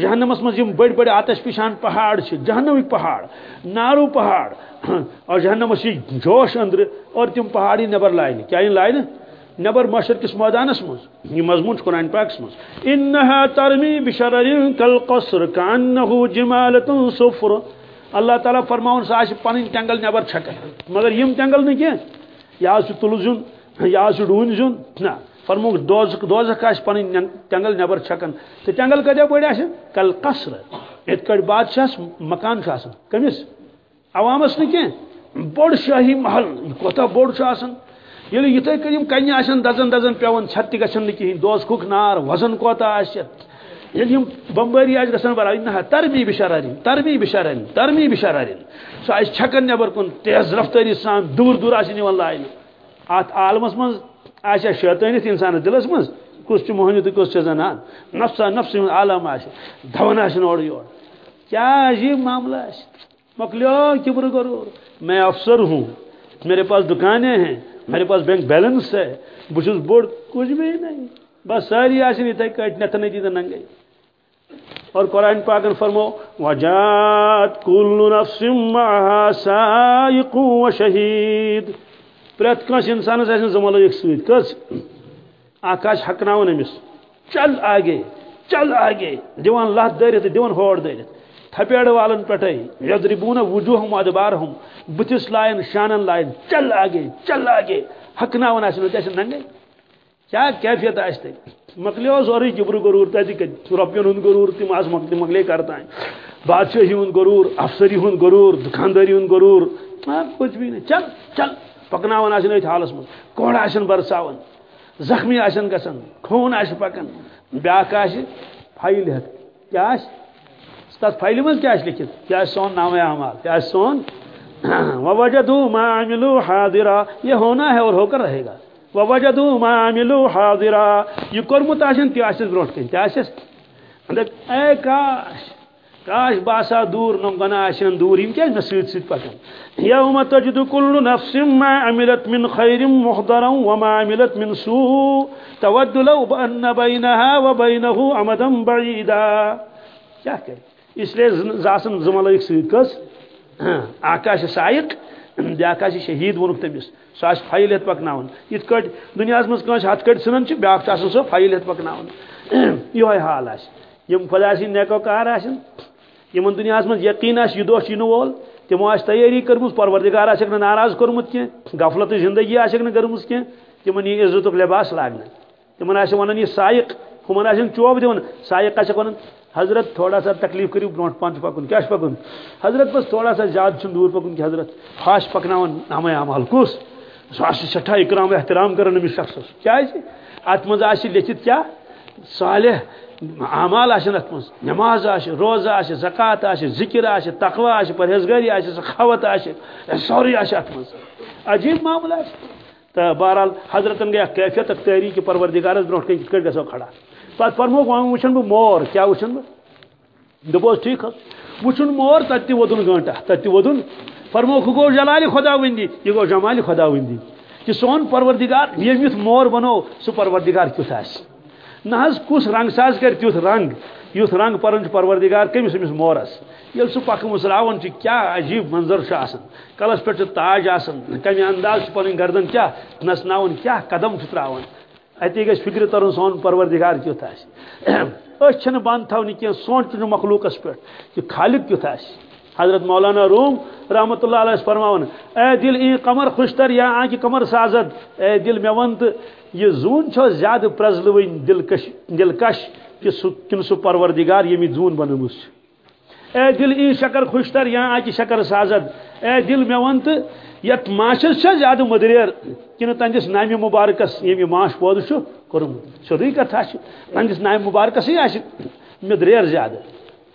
جہنمس مز بڑ بڑ آتش پشان پہاڑ جہنمک پہاڑ. نارو پہاڑ. اور جہنمس یہ جوش اندر. اور تم پہاڑی نبر لائن. کیا ان لائن؟ نبر مشر کس میدانس مز؟ یہ مضمون قرآن پاکس مز. انہا ترمی بشرر کالقصر کانہو جمالت صفر. اللہ تعالیٰ فرماؤن سا آش پنن تنگل نبر چھکن مگر یم تنگل نہیں کیا یا سو تلزن، یا سو ڈون زن نہ فرموک دوزک دوزک آس پن تنگل نبر چھکن. تو تنگل کتیا بڑ آس کل قصر ات کٹ بادشاہ مکان کمس عوامس نی کی بڑ شاہی محل. کوتا بوڑ آسان یل یتھے کٔنۍ کنہ آسن دزن دزن پیون چھت تہِ گژھن نہٕ کِہیٖنۍ دوز کھُک نار، وزن کوتاہ آسہِ؟ ییٚلہِ یِم بمبٲری آسہِ گژھان برابر نہ ترمی بشرارین ترمی بشرارین ترمی بشرارین سُہ آسہِ چھکن نٮ۪بر کُن، تیز رفتٲری سان دوٗر دوٗر آسہِ نِوان لاینہٕ۔ اتھ عالمس منٛز آسیا شیطٲنِتھ انسانس دلس منٛز؟ کس چھ موہنیو تو کس چھ زنان؟ نفسا نفس عالم آسہِ، دون آسن اورٕ یور کیا عجیب معاملہ آسہِ؟ مکلیو کبر غرور۔ میں افسر ہوں، میرے پاس دکانیں ہیں۔ میرے پاس بینک بیلنس ہے، بس بوڑ کچھ بھی نہیں۔ بس ساری آسن اتھے کٹ نتن دی ننگے۔ اور قرآن پاکن فرمو وجات کل نفس معها سائق و شہید پرت کس انسانس آسن زمال ایک سوید کس آکاش حکناون امس چل آگے چل آگے۔ دیوان لات دارت دیوان ہوڑ دارت تھپیڑ والن پٹے، یضربون وجوہم ادبارہم، بتس لائن، شانن لائن، چل آگے چل آگے حکناون آسن تیسن ننگے۔ کیا کیفیت آستے مکلیو سوری جبر غرور تتی جی روپین ہند غرور تم آج مکلی مکلے کرتا ہے بادشاہی ہند غرور افسری ہند غرور دکانداری ہند غرور کچھ بھی نہیں۔ چل چل پکناون آسن ات حالس من کوڑ آسن برساون، زخمی آسن گسن خون آس پکان بیاکھ آس فائل ہت کیا آس تس فائلہِ منٛز کیٛاہ آسہِ لیکھِتھ کیٛاہ آسہِ سون نامے اعمال کیٛاہ آسہِ سون؟ <clears throat> ووجدوا ما عملوا حاضرا۔ یہ ہونا ہے اور ہو کر رہے گا۔ ووجدوا ما عملوا حاضرا۔ یہ کورمت آسن تہِ آسٮ۪س برونٛٹھ کَنۍ تہِ آسٮ۪س دپ اے کاش کاش باسا دور نم گنا آسن دور۔ یم کیٛازِ مےٚ سۭتۍ سۭتۍ پکان یوم تجد كل نفس ما عملت من خير محضرا وما عملت من سوء۔ تود لو ان بينها وبينه امدا بعيدا کیا کرے اس لیے زاسن زملائک سۭتۍ کس؟ آکاش سائق بیاکھ آسہِ شہید وونُکھ تٔمِس سُہ آسہِ فایل ہٮ۪تھ پکناوان یِتھ کٲٹھۍ دُنیاہس منٛز کٲنٛسہِ ہتھ کٲٹھۍ ژھٕنان چھِ بیاکھ چھُ آسان سُہ فایل ہٮ۪تھ پکناوان حال آسہِ یِم خۄدا سٕنٛدۍ نیکو کار آسن یِمن دُنیاہس منٛز یقیٖن آسہِ یہِ دۄہ چھُ یِنہٕ وول۔ تِمو آسہِ تیٲری کٔرمٕژ پروردگار آسٮ۪کھ نہٕ ناراض کوٚرمُت کینٛہہ غفلتٕچ زندگی آسٮ۪کھ نہٕ کٔرمٕژ کینٛہہ تِمن یی عزتُک لباس لاگنہٕ تِمن آسہِ ونان یہِ سایق ہُمن آسن چوب دِوان سایق آسٮ۪کھ ونان حضرت تھوڑا سا تکلیف کرو برو پان پکن، کیا پکن؟ حضرت بس تھوڑا سا زیادہ دور پکن کہ حضرت خاص پکنان نام عمل کس سہ سٹھا اکرام احترام کران امس شخص کیا جی؟ ات مز لکھت کیا؟ صالح اعمال آن ات مز نماز آ روزہ آ زکات آ ذکر آ تقوا آ پرہیزگاری آ سخاوت آ سوری آ ات مز عجیب معاملہ تو بہرحال حضرتن گیا کیفیت تحریک پروردگارس برو کت گھو کھڑا۔ پتہ فرمو وہاں وچن بہ مور، کیا وچن بہ دپوس ٹھیک وچن مور تت ودن گنٹہ تت ودن۔ فرمو گو جلال خدا وندی یہ گو جمال خدا وندی کہ سون پروردگار یم یت مور بنو، سو پروردگار کیت آس؟ نہ کس رنگ ساز کر تیت رنگ یت رنگ پرن پروردگار کمس امس مورس یل سہ پک مسلاون کیا عجیب منظر آسان کلس پہ تاج آسان کمہ انداز پن گردن کیا، نسناون کیا، قدم تراون اتی گھس فکر ترن سون پروردگار کیت آس بند تھونی کی سونچ مخلوقس پہ کہ خالق کیت آس حضرت مولانا روم رحمت اللہ علیہ فرماون، اے دل ای قمر خوشتر یا آنکہ قمر سازد؟ اے دل میں ون تو یہ زون چھو زیادہ پرزلوین دلکش دلکش کہ کن سو پروردگار یمی زون بنمس اے دل ای شکر خوشتر یا آنکہ شکر سازد؟ اے دل میں ون یت ماشس زیادہ مدریر کن تہندس نامہ مبارکس یم ماش پود کورمت سیودی کتھا تہندس نامہ مبارکس مدریر زیادہ.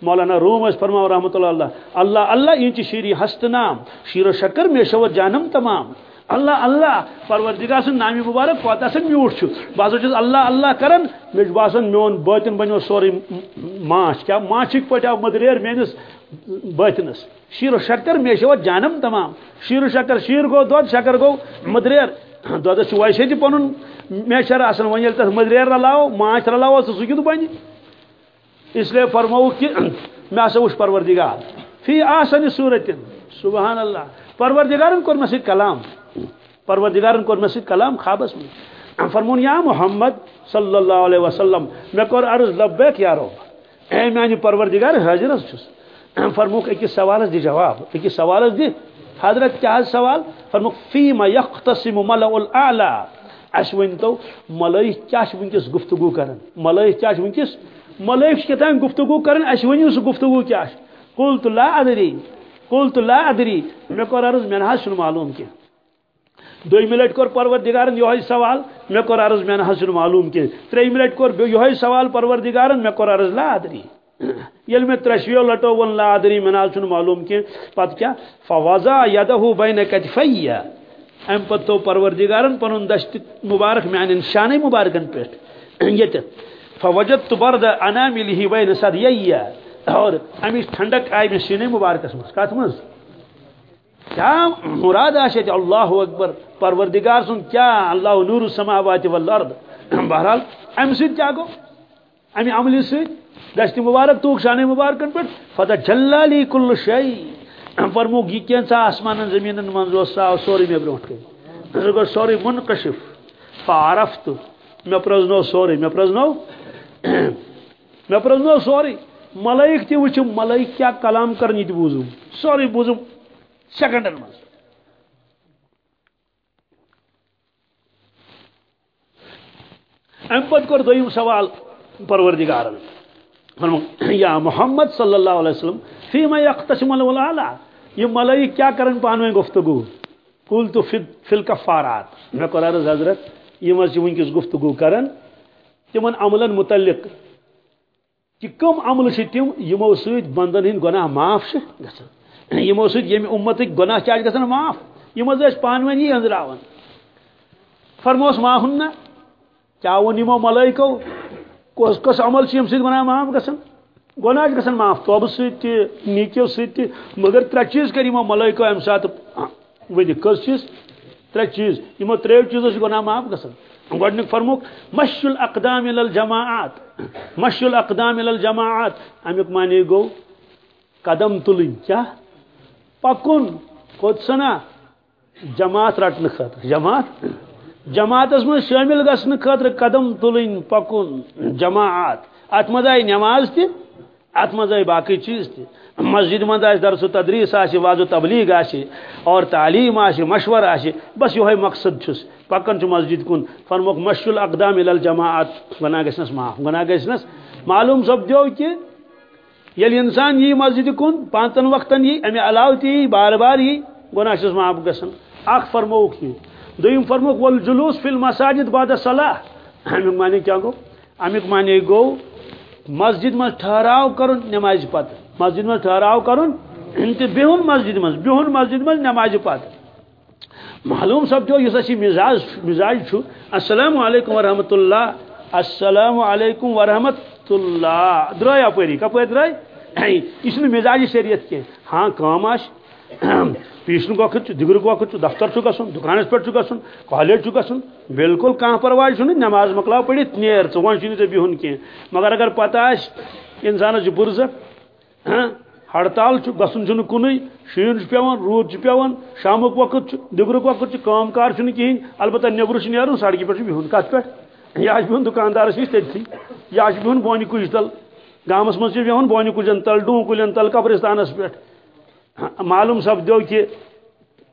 مولانا روم اس فرما رحمۃ اللہ اللہ اللہ اللہ یہ شیری ہست نام، شیر و شکر میں شو جانم تمام. اللہ اللہ پروردگار سن نامی مبارک کوتا سن میوٹ چھو بازو اللہ اللہ کرن مجھ باسن میون باطن بنیو سوری ماش کیا ماشک پٹاو مدریر مینس باطنس شیر و شکر میں شو جانم تمام. شیر و شکر شیر گو، دود شکر گو، مدریر. دود ویسے تہ پنن، میشر آسن ون یل تس مدریر رلاو ماش رلاو سو سکیت بنی اس لیے فرمو کہ میں ہسا وش پروردگار. فی آسن صورت سبحان اللہ. پروردگارن کور مے کلام. پروردگارن کور مے کلام خوابس میں. فرمون، یا محمد صلی اللہ علیہ وسلم، میں کور عرض لبیک یا رب. اے میانی پروردگار، حاضر چھس فرموک اکس سوالس دی جواب. اکس سوالس دی حضرت کیا سوال؟ فرموک، فیما یختصم ملع الاعلا اس ونتو ملائک کیا ونکس گفتگو کرن. ملائک کیا ونکس ملائک کتان گفتگو کرن اس ونیو سو گفتگو کیا قلت لا ادری. قلت لا ادری. میں کو عرض میں نہ معلوم کیا دوم لٹ کور پروردگارن یہ سوال، مے کور عرض میں حسن معلوم کہ تریم لٹ کور یہ سوال پروردگارن مے کور عرض لا ادری. یل میں ترشیو لٹو ون لا ادری میں نال معلوم کہ پت کیا؟ فوضا یدہ بین کتفیہ ام پتو پروردگارن پنن دشت مبارک میان شان مبارکن پیٹ یہ فوجدت برد انامله بین صدیہ اور امیش ٹھنڈک آئی میں سینے مبارکس مز کت مز کیا مراد آشے اللہ اکبر؟ پروردگار سن کیا اللہ نور السماوات والارض؟ بہرحال، ام سید کیا گو؟ امی عملی سید؟ دشت مبارک توک شان مبارکن پر. فتح جلالی کل شئی فرمو یہ کینسا آسمان زمین منز سا سوری میں برونٹ کے سوری منکشف. فعرفت. میں پرزنو سوری، میں پرزنو میں پرزنو سوری. ملائک تی وچ ملائک کیا کلام کرنی تی بوزم سوری بوزم سیکنڈن مز ام پت کر دویم سوال پروردگارن. یا محمد صلی اللہ علیہ وسلم فیما یقتسم الولا یہ ملائک کیا کرن پانویں گفتگو؟ قول تو فی الکفارات. میں قرار حضرت، یہ مز ونکس گفتگو کرن؟ تمن عملن متعلق، کہ کم عمل سے تم یمو ست بندن ہند گناہ معاف گھن یمو ست یم امت گناہ کیا گھن معاف. یم اس پانونی یہ انزراون. فرموس ما ہن کیا ون یمو ملائکو کس کس عمل یم ست گناہ معاف گھن گناہ گھن معاف توب ست نیکیو ست مگر تر چیز کر یمو ملائکو ام سات ودی کس چیز؟ تر چیز، یمو تریو چیزو گناہ معاف گھن گۄڈنیُک فرموک مشل اقدام الجماعات۔ مشل اقدام الجماعات۔ امیُک معنی گوٚو، قدم تُلٕنۍ، کیٛاہ؟ پکُن کوٚت سنا، جماعت رٹنہٕ خٲطرٕ۔ جماعت جماعتس منٛز شٲمِل گژھنہٕ خٲطرٕ قدم تُلٕنۍ پکُن جماعت. اتھ منٛز آیہِ نٮ۪ماز تہِ ات مز آئی باقی چیز تھی. مسجد مز درس و تدریس آشی واض و تبلیغ آشی، اور تعلیم آشی، مشور آشی. بس یہ مقصد چھس. پکن چھ مسجد کن. فرموک مشل اقدام الجماعت. گناہ گھنس معاف گناہ گھنس معلوم سپدو کہ یل انسان یہ مسجد کن پانچن وقتن یہ امی علاوہ تی بار بار یہ گناہ چھس معاف گھن اخ فرموک یہ دویم فرموک والجلوس فی المساجد بعد الصلاح امیک معنی کیا گو؟ امیک معنی گو، مسجد مز ٹھہراؤ کرن، نماز پت مسجد مز ٹھہراؤ کرن بہن مسجد مز بہن مسجد مز نماز پت معلوم سپدو اس اسی مزاج مزاج چھو. السلام علیکم ورحمۃ اللہ السلام علیکم ورحمۃ اللہ درائے اپری کپر درائے یہ <coughs> مزاج شریعت کی ہاں کام آش. پیشن وقت دگر وقت دفتر گھن دکانس پہ گھن کالج گھن بالکل کھانا پرواہ نماز مکلاو پڑھت نیر ٹھن ٹھیک بہن کی مگر اگر پتہ آس انسانس برز ہاں، ہڑتال گھن کن شین پیوان رود پیوان شامک وقت دگر وقت کام کار کہین البتہ نبر نیرن سڑکہ پہ بہن کت پہ یہ بہن دکاندارس نش تھی۔ یہ بہن بونہ کج تل گامس مز بہن بونہ کجن تل ڈون کلین تل قبرستانس پہ معلوم سپدو کہ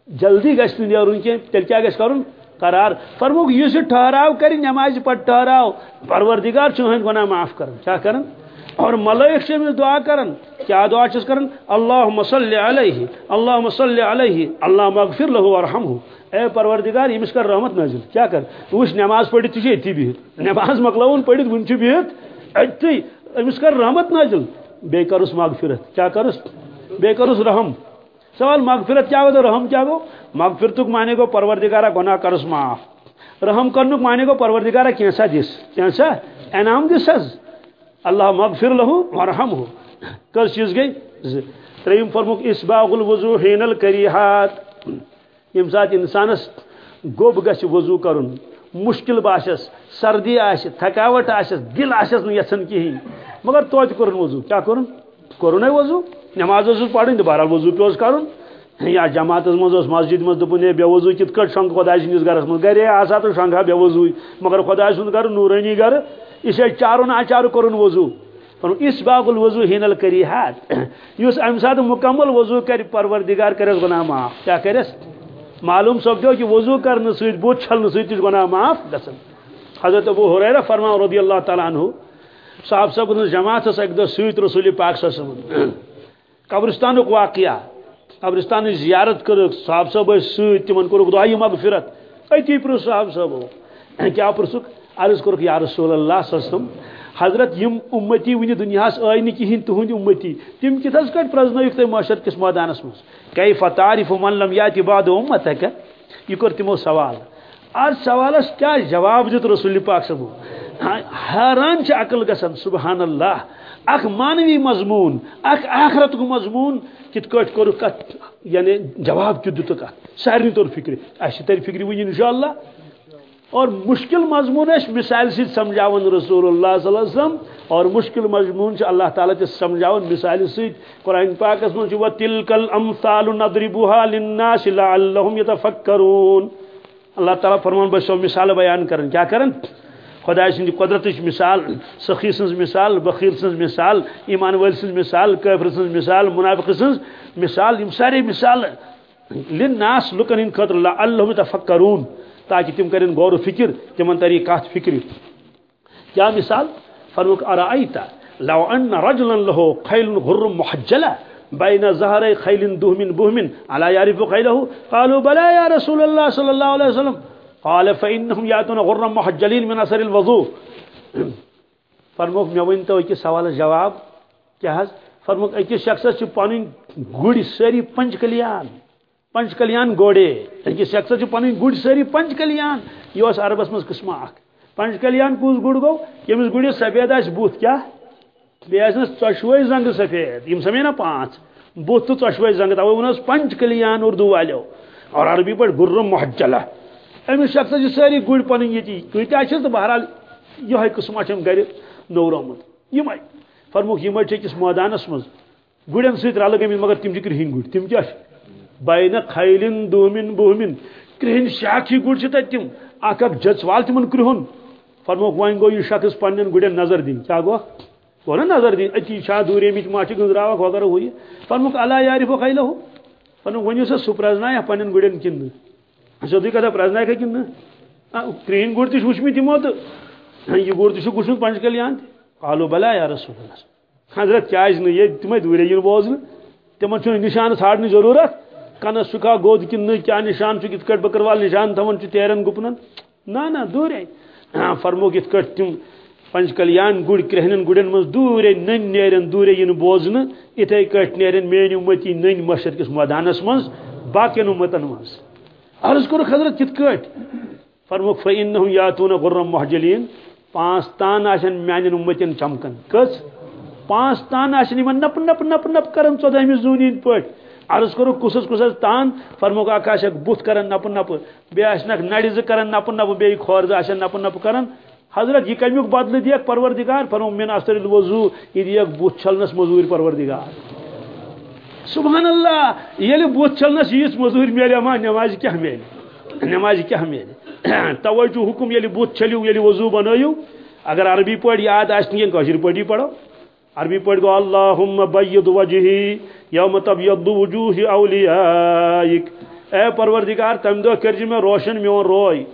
جلدی گھس نیرن کی تیل کیا گھس کرن؟ قرار۔ فرموک اس ٹھہراؤ کر نماز پہ ٹھہراؤ۔ پروردگار چہن گناہ معاف کرن۔ کیا کرن؟ اور ملائک سے دعا کرن۔ کیا دعا چس کرن؟ اللہم صلی علیہ، اللہم صلی علیہ، اللہ مغفر له ورحمہ اے پروردگار یمس کر رحمت نازل۔ کیا کر؟ وش نماز پڑھت تھی اتی بہت نماز مکلاون پڑھت ون چھ بہت اتی امس کر رحمت نازل۔ بے کرس مغفرت۔ کیا کرس؟ بے کرس رحم۔ سوال، مغفرت کیا گو رحم کیا گو مغفرت معنی گو پروردگارہ گناہ کرس معاف۔ رحم کرنک معنی گو پروردگارہ کینسا دس؟ کینسا انعام دس حض اللہ مغفر لہو ورحم ہو۔ کس چیز گئی؟ تریم فرمک اسباغ الوضو حین الکریحات۔ یم سات انسانس گوب گھ وضو کرن۔ مشکل باشس، سردی آس تھکاوٹ آسس دل آسس نچان کہین مگر توتہ کورن وضو۔ کیا کورن کورن وضو۔ نماز پڑھن بہرحال وضو پیوس کرن۔ یا جماعت مز مسجد مز دپن بے وضو کت کٹ، شنگ خدا سندس گرس مز گرے آسا تو شنگا بے وضو۔ مگر خدا سند گر نورانی گر اسے چارن آچار کورن وضو۔ اس باغ الوضو ہین الکری ہاتھ اس ام سات مکمل وضو کر پروردگار کرس گناہ معاف۔ کیا کرس؟ معلوم سپدو کہ وضو کرنے ست بت چھلنے ست گناہ معاف۔ گسن حضرت ابو حریرہ فرما رضی اللہ تعالیٰ عنہ، صاحب صاحب جماعت ایک دہ ست رسول پاک صلی اللہ علیہ وسلم قبرستان واقعہ، قبرستان زیارت کر صاحب صاحب ست کورک دعائی مغفرت۔ اتی پرو صاحب صاحب، کیا پرسک؟ عرض کورک یا رسول اللہ صلی اللہ وسلم، حضرت یم امتی ون دنیا آئی نا کہین تہند امتی، تم کت کٹ پرزنوک تھی معاشر کس میدانس مز کئی فتارف من لم یاتی بعد امت یہ کور تمو سوال۔ آج سوالس کیا جواب دیت رسول پاک صاحب ہاں، حیران چھ عقل گسن، سبحان اللہ۔ اخ مانوی مضمون، اخ آخرت کو مضمون، کت کٹ کور کت یعنی جواب کت؟ دیت سارے طور فکر اس تر فکر ون انشاءاللہ۔ اور مشکل مضمون اس مثال سے سمجھاون رسول اللہ صلی اللہ علیہ وسلم۔ اور مشکل مضمون سے اللہ تعالیٰ سے سمجھاون مثال سے قرآن پاک اس میں تلک الامثال نضربها للناس لعلهم يتفکرون اللہ تعالیٰ فرمان سو مثال بیان کرن کیا کرن خدا سند قدرت مثال سخی سن مثال بخیر سن مثال ایمان ول سن مثال کافر سن مثال منافق سن مثال یم سارے مثال. للناس لکن إن خاطر لعلهم يتفکرون تاکہ تم کریں غور و فکر تمن تری کت فکر کیا مثال فرمک ارائیتا لو أن رجلا له خیل غر محجلہ بین ظهر خیل دہمن بہمن الا يعرف خیله قالوا بلا یا رسول اللہ صلی اللہ علیہ وسلم. قال فانهم ياتون غر محجلين من اثر الوضوء فرموک مے ون تو کہ سوال جواب کیا حض؟ فرموک اکس شخص چھ پن گڑ ساری پنج کلیان. پنچ کلیان گوڑے. أکس شخص چھ پن گڑ ساری پنچ کلیان. یہ اس عربس مز قسم اخ پنچ کلیان کس گڑ گو یمس گڑس سفید آس بوت کیا؟ بیس ژشوے زنگ سفید یم سمے نا پانچ بوت تو ژشوے زنگ تو ونس پنچ کلیان اردو والو اور عربی پہ گرم محجلہ امس شخص چھ ساری گڑ پن یہ کتیا تو بہرحال یہ قسم گر نورومت یم فرموک یم أکس مٲدانس منٛز گُرٮ۪ن سۭتۍ رلہٕ گٔمٕتۍ مگر تِم چھِ کرٛہِنۍ گُرۍ تِم کیٛاہ چھِ بین خیلن دومن بہمن کرہن شاخی گڑ تم اک اک جچوال تمن کرہن فرموک وین گو یہ شخص پن گڑین نظر دن کیا گو گو نا نظر دن اتی شاہ دورے مت ماچ گنزراوک وغیرہ ہوئی، فرموک اللہ یارف خیلہ ہو فرموک ونیو سا سہ پرزنایا پن گڑین کن۔ سیودی کتھا پرزنایا کن۔ کرہن گڑ تہ وچمت تمو تو یہ گڑ تہ وچمت پنچ کلیان قالو، بلا یا رسول اللہ۔ حضرت کیاز یہ تمے دورے ین بوزن تمن چھ نشان ژھانڈنٕچ ضرورت۔ کنس سکا گود کن، کیا نشان کت کٹ بکروال نشان تھون تیرن گپنن۔ نا نا، دورے۔ ہاں، فرمو کت کٹ تم۔ پنچ کلیان گڑ کرہنن گڑن مز دورے نن نیرن دورے ین بوزن اتھے کٹ نیرن مین امتی نن مشرق کس میدانس مز، باقین امتن مز۔ عرض کور حضرت کت کٹ۔ فرمو، فإنهم یاتون غرم محجلین پانچ تان آشن میانن امتن چمکن۔ کس؟ پانچ تان آشن یمن نپ نپ نپ نپ کرن ژۄدہمہِ زوٗنہِ پٲٹھۍ عرض کرو کسس کسس تان۔ فرمو آکاش بت کر نپ نپ۔ بیک نڑ زر نپ نپ۔ بی کھور آشن نپ نپ کر حضرت یہ کمیک بدل دیکھ پروردگار فرمو من اثر الوضو، یہ دیکھ بت چھلنس مزور پروردگار۔ سبحان اللہ یل بت چھلنس یس مزور میلے ما نماز کیا میلے؟ نماز کیا میلے؟ <clears throat> توجہ حکم یل بت چھلیو یل وضو بنائیو۔ اگر عربی پڑھ یاد آشن کشر پڑھی پڑھو۔ عربی پڑھ گو، اللہم بید وجہی یوم تبید وجوہ اولیائک اے پروردگار، تم دو کرجی میں روشن میون روی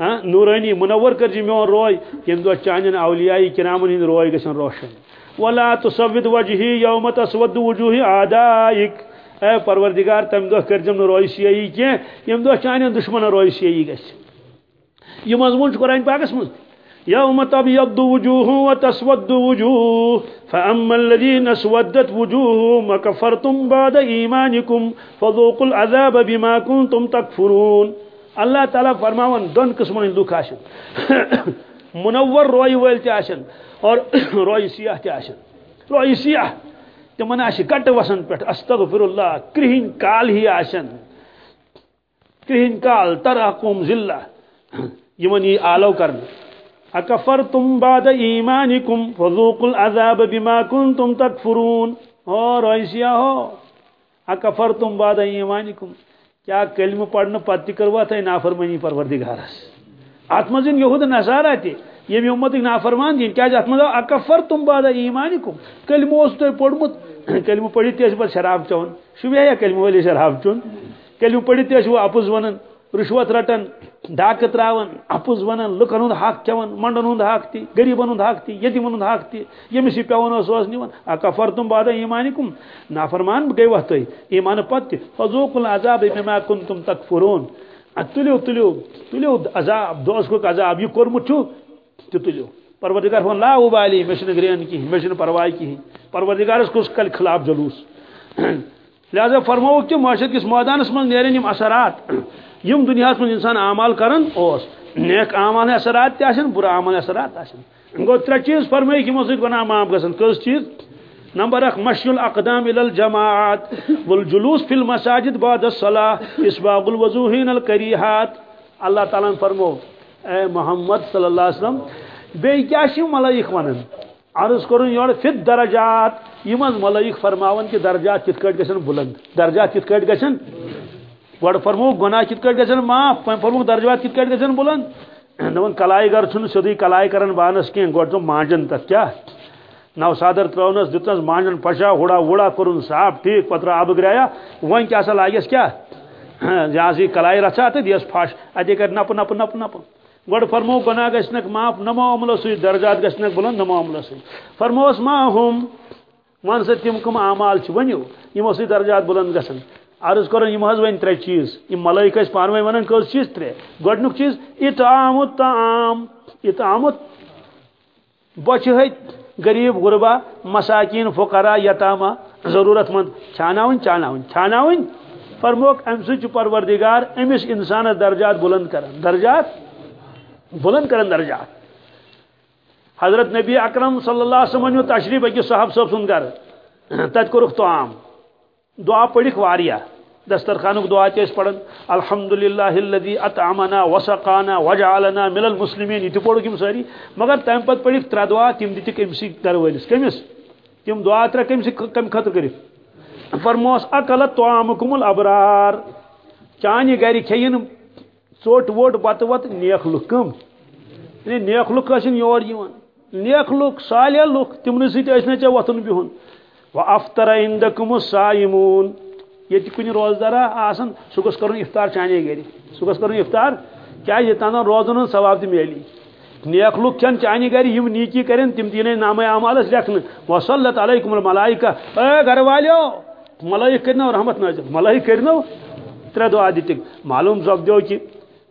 ہاں نورانی منور کرجی میون روی یم دو چانین اولیائی کرامن ہند روی گسن روشن. ولا تصود وجہی یوم تسود وجوہ آدائک. اے پروردگار، تم دو کر کرجم روی سیئی کی یم دو چانین دشمن روی سیئی گس یہ مضمون قرآن پاکس مز. يوم تبيض وجوه وتسود وجوه فأما الذين اسودت وجوههم وكفرتم بعد إيمانكم فذوقوا العذاب بما كنتم تكفرون اللہ تعالیٰ فرماون دون قسمن لوک آشن منور روی ول تشن اور روی سیاح تشن روی سیاح تمن آش کٹ وسن پہ استغفر اللہ کرہن کال ہی آشن کرہن کال ترحکم ذلہ یمن <coughs> یہ آلو کرنے اکفرتم بعد ایمانکم فذوقوا العذاب بما کنتم تکفرون اور ایسیا ہو اکفرتم بعد ایمانکم کیا کلمہ پڑھنا پتہ کروا تھی نافرمانی پروردگارس۔ ات مزن یہود نصارا تہ یم امت نافرمان دین کیا ات مز اکفرتم بعد ایمانکم۔ کلمہ اس تو پڑھمت۔ کلمہ پڑھی تیس بس شراب چون۔ شبہ یا کلمہ ولی شراب چون۔ کلمہ پڑھی تیس وہ اپز ونن۔ رشوت رٹن۔ ڈاکہ تراون اپز ونان لکن ہند حق کھان منڈن ہند حق تہ غریبن ہند حق تہ یتیم ہند حق تہ یمس یہ پیون اس نوان اکفر تم بعد ایمانکم نافرمان گئی وقت ایمان پت فذوق العذاب بما کنتم تکفرون تلیو تلیو تلیو عذاب دوس کو عذاب یہ کورمت چھو تو تلیو پروردگار ہون لا ابالی میں چھن گرین کی میں چھن پرواہ کی پروردگار اس کو کل خلاف جلوس لہذا فرمو کہ معاشر کس میدانس من نیرن اثرات یم دنیا من انسان اعمال کرن اوس۔ نیک اعمال اثرات تاشن برا اعمال اثرات تاشن گو تر چیز فرمائی کہ مزید گناہ معاف گسن کس چیز؟ نمبر اخ مشی الاقدام الى الجماعات۔ والجلوس في المساجد بعد الصلاة۔ اسباغ الوضوحین الکریحات۔ اللہ تعالیٰ فرمو اے محمد صلی اللہ علیہ وسلم، بے کیا شو ملائک ونن۔ عرض کرن یور فت درجات یم ملائک فرماون کہ درجات کت کٹ گژھن؟ بلند۔ درجات کت کٹ گژھن؟ گۄڈٕ فرمو گناہ کت کٹ گژھن معاف فرمو درجات کت کٹ گژھن بلند۔ <clears throat> دپان کلائی گر چھُنہٕ سیوٚدُے کلائی کران بانس کینٛہہ گۄڈٕ تِم مانجن تتھ کیٛاہ نو صادر ترونس دتنس مانجن پشا ہڑا وڑا کرن صاف ٹھیک پتر آب گرایا ون کیا سا لاگس کیا؟ <clears throat> جہاں سے کلائی رچا تو دیس پھاش۔ ادے کر نپ نپ نپ نپ۔ گوڑ فرمو گناہ گشنک، معاف، نمو عملو سی درجات گشنک بلند، نمو عملو سی فرموس ما ہم ون سے تم کم اعمال چھ ونیو یمو سی درجات بلند گسن عرض کرن یم حض ون ترے چیز. یم ملائک اس پانوے ونن کس چیز ترے. گڈنک چیز، اطعام الطعام. اطعام بچ ہے غریب، غربا، مساکین فقرا یتامہ ضرورت مند چھاناون چھاناون چھاناون. فرموک، ام سچ پروردگار امس انسان درجات بلند کرن. درجات؟ بلند کرن درجات. حضرت نبی اکرم صلی اللہ علیہ وسلم تشریف اکس صاحب صاحب سن گھر تت کورک تو عام دعا پڑھک واریاہ دسترخان دعا چیز پڑھن۔ الحمد للہ الذي اطعمنا، وسقانا، وجعلنا من المسلمین۔ یہ پڑھو کم ساری۔ مگر تم پت پڑھ تر دعا تم دت کمسی گھر ولس کمس تم دعا تر کمس کم خطر کر فرموس اکلت طعامکم الابرار۔ چانہ گھر کھین ژوٹ ووٹ بت وت نیک لُکھ کم یعنی نیک لُکھ ٲسِن یور یِوان نیک لُکھ صالح لُکھ تِمنٕے سۭتۍ ٲسۍ نہٕ ژےٚ وۄتھُن بِہُن و افطر عندکم الصائمون یہ کن روزدار آسان سہ گوس کر افطار چانے گھر۔ سہ گوس افطار کیا یہ تان روزن ثواب تہ میلی۔ نیک لوگ کھین چانہ گھر، یم نیکی کرن، تم دین نام اعمالس لکھن وصلت علیکم الملائکہ اے گھر والیو ملائک کرنو رحمت نازل ملائک کرنو ترے دعا دتک معلوم زب دیو کہ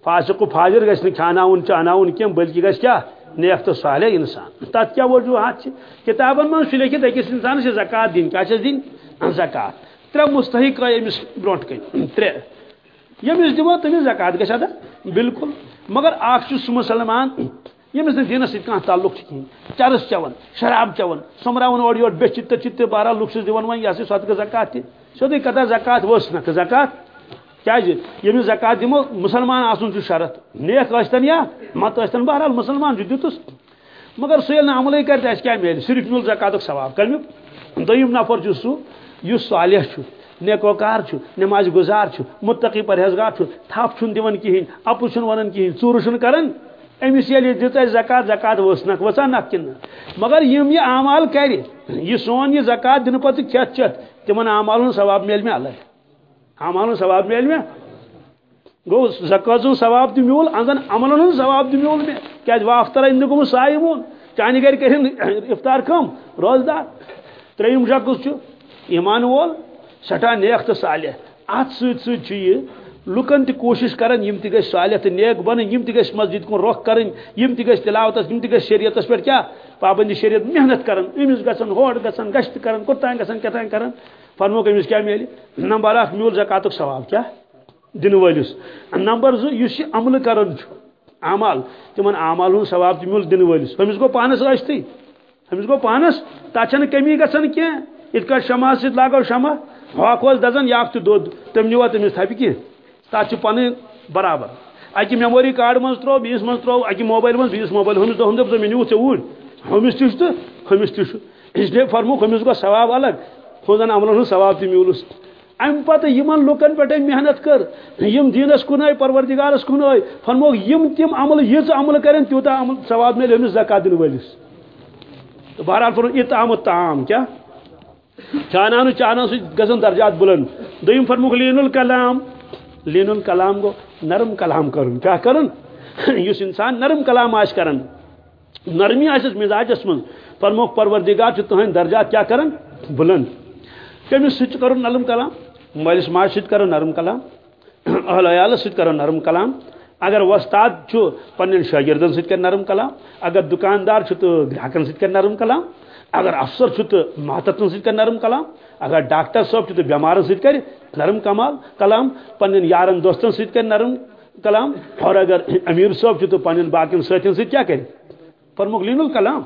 فاسق و فاجر گھس نہ کھاناون، چاناون کیم بلکہ گھس کیا نیک تو صالح انسان. تت کیا وجوہات کتابن من لکھت اکس انسان سے زکات دین، کیا دین؟ زکات. ترے مستحق امس بروٹ کن ترے یمس دمو تمس زکات گھس ادا بالکل. مگر اخ سہ مسلمان یمس نا دینس سۭتۍ کانٛہہ تعلق کہین چرس چون، شراب چون سومراون اور یور بچت چت بہرحال لُکھ چھُس دِوان وۄنۍ یہِ ہسا زکات تہِ سیوٚدُے کتھا زکات ؤس نکھٕ زکات. کیازِ؟ ییٚمِس زکات دِمو مُسلمان آسُن چھُ شرط۔ نیک ٲسۍتن یا مت ٲسۍتن بہرحال مُسلمان چھُ دِتُس۔ مگر سُہ ییٚلہِ نہٕ عملٕے کرِ تہٕ اَسہِ کیٛاہ میلہِ صرف میوٗل زکاتُک ثواب۔ کمیُک دوٚیِم نفر چھُ سُہ یُس صالح چھُ نیکوکار چھُ نماز گزار چھُ متقی پرہیزگار چھُ تھپ چھُنہٕ دِوان کِہیٖنۍ، اَپُز چھُنہٕ وَنان کِہیٖنۍ، ژوٗرٕ چھُنہٕ کران أمِس ییٚلہِ دِژ اَسہِ زکات زکات ؤژھ وژان نکھ کِنہٕ مگر یِم یہِ اعمال کرِ، یہِ سون یہِ زکات دِنہٕ پتہٕ کھٮ۪تھ چٮ۪تھ تِمن اعمال ہُنٛد ثواب میلہِ مےٚ الگ اعمال ثواب میلہِ مےٚ گوٚو زکات ثواب تہِ میوٗل اَنزن عملن ہُنٛد ثواب تہِ میوٗل مےٚ کیازِ جی وافتر أنۍ گوٚمُت سایمون چانہِ گرِ کٔرِن اِفطار کم روزدار ترٛیٚیِم شخص ایمان وول سٹھا نیک تو صالح ات ست لکن تہ کوشش کران یم تہ صالح تو نیک بن یم تہ مسجد کن رخ کرن، یم تہ تلاوت یم تہ شریعت پہ کیا؟ پابندی شریعت محنت کران امس گھن ہور گھن گشت کران کوتان گھن کتان کران فرموک امس کیا میل نمبر اخ میول زکات ثواب، کیا؟ دن ولس نمبر زو اس عمل کران اعمال، تمن اعمال ہن ثواب میول دن ولس امس گو پانس اشتی امس گو پانس۔ تچن کمی گھن کی ات کا شمع ست لاگو شمع ہوک دزان یا دود۔ تم نیوا تمس تھپہ کی تک پن برابر۔ اکہ میموری کارڈ من ترو بیس من ترو اکہ موبائل من بیس موبائل ہمس دہن دپ مے نیو ژے اوڑ ہمس تہ تو ہمس تہ اس لیے فرمو ہمس گو ثواب الگ۔ خوزن عملن ثواب تہ میولس ام پتہ یمن لوکن پٹھ محنت کر، یم دینس کن آئی پروردگارس کن آئی فرمو یم تم عمل یہ عمل کرن تیوتا عمل ثواب میل ہمس زکات دن ولس بہرحال فرمو اطعام الطعام کیا؟ چانان چانان سی گزن درجات بلند۔ دویم فرموک لین الکلام۔ لین الکلام گو، نرم کلام کرن۔ کیا کرن؟ یس انسان نرم کلام آش کرن۔ نرمی آسس مزاجس من۔ فرموک، پروردگار چھ تہن درجات کیا کرن؟ بلند۔ کمس سچ کرن نرم کلام؟ مالس ماج سچ کرن نرم کلام؟ اہل عیال ست کرو نرم کلام؟ اگر وستاد چھو شاگردن ست کر نرم کلام؟ اگر دکاندار تو گراہکن ست کر نرم کلام؟ اگر افسر تو ماتتن ست کر نرم کلام؟ اگر ڈاکٹر صاحب تو بیمارن ست کر نرم کمال کلام؟ پنن یارن دوستن ست کر نرم کلام؟ اور اگر امیر صاحب تو پنن باقین ساتھین ست کیا کرے فرموک لین الکلام؟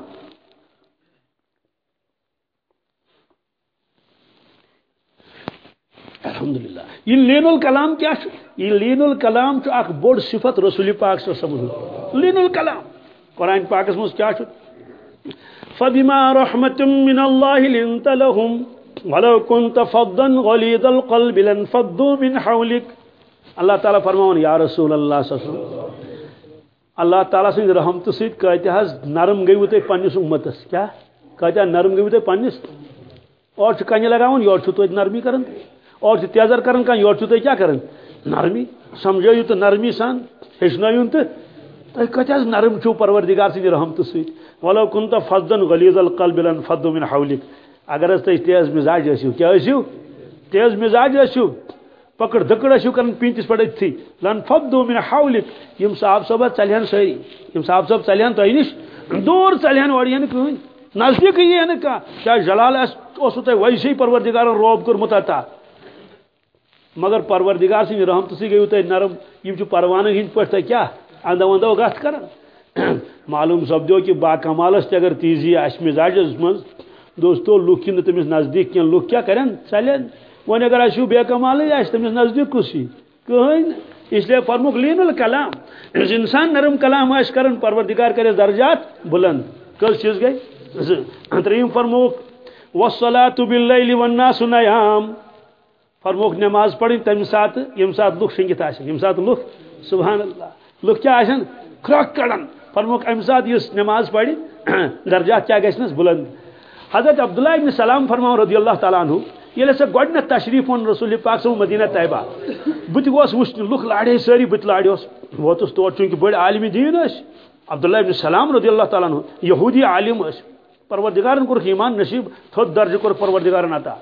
الحمدللہ۔ یہ لین الکلام کیا چھو یہ لین الکلام چھو اخ بوڑ صفت رسول پاک صلی اللہ علیہ وسلم۔ لین الکلام۔ قرآن پاک اس کیا چھو فبما رحمت من اللہ لنت لهم ولو كنت فضا غليظ القلب لانفضوا من حولك۔ اللہ تعالیٰ فرماون یا رسول اللہ صلی اللہ علیہ وسلم، اللہ تعالیٰ سن رحمت سید کہتے حض نرم گئی تے پنس امتس کیا؟ کہتے نرم گئی تے پنس اور کنہ لگاون یور چھو تو نرمی کرن۔ اور جی تیزر کرن کان یور چھو کیا کرن؟ نرمی، سمجھو تو نرمی سان ہچن تو تھی کت نرم چھو پروردگار سن رحمت ست ولو کن تو فضن غلیظ القلب لن فضو من حولک۔ اگر تھی تیز مزاج ٲسِو کیا ٲسِو تیز مزاج ٲسِو پکڑ دکڑ ٲسِو کران پینتس پٮ۪ٹھ أتھی لن فضو من حولک۔ یم صاحب صٲب ژلہن سٲری یم صاحب صٲب ژلہن تۄہہِ نِش دوٗر ژلہن اورٕ یہِ یعنی نہٕ کٕہٕنۍ نزدیٖکٕے یی یعنی نہٕ جلال آسہِ اوسوٕ تۄہہِ ویسے پروردگارن روب کوٚرمُت اتا مگر پروردگار سن رحمت سی گئی تھی نرم، یہ پروانہ ہند پہ کیا؟ اندو اندو گت کر معلوم سپدو کہ با کمالس تہ اگر تیزی آس مزاجس من دوستو لوک کی تمس نزدیک کی لوک کیا کرن؟ چلن ون اگر اسو بے کمال آس تمس نزدیک کسی۔ کہین اس لیے فرموک، لین الکلام۔ اس انسان نرم کلام آس کرن، پروردگار کرے درجات بلند۔ کس چیز گئی؟ تریم فرموک، والصلاة باللیل والناس نیام۔ فرموک نماز پڑھیں تم سات یم سات لوگ شنگت آشن یم سات لوگ سبحان اللہ لوگ کیا آشن کھرک کڑن۔ فرموک ام سات یس نماز پڑھی <clears throat> درجات کیا گھنس بلند۔ حضرت عبداللہ ابن سلام فرماؤ رضی اللہ تعالیٰ عنہ، یہ سا گۄڈنیٚتھ تشریف اون رسول پاک صاحب مدینہ طیبہ۔ بت گوس وچھن لُکھ لاڑے ساری بت لاڑیوس ووتس تور چونکہ بڑ عالم دین اس۔ عبداللہ ابن سلام رضی اللہ تعالیٰ عنہ، یہودی عالم اس۔ پروردگارن کور ایمان نصیب تھوت درجہ کور پروردگارن عطا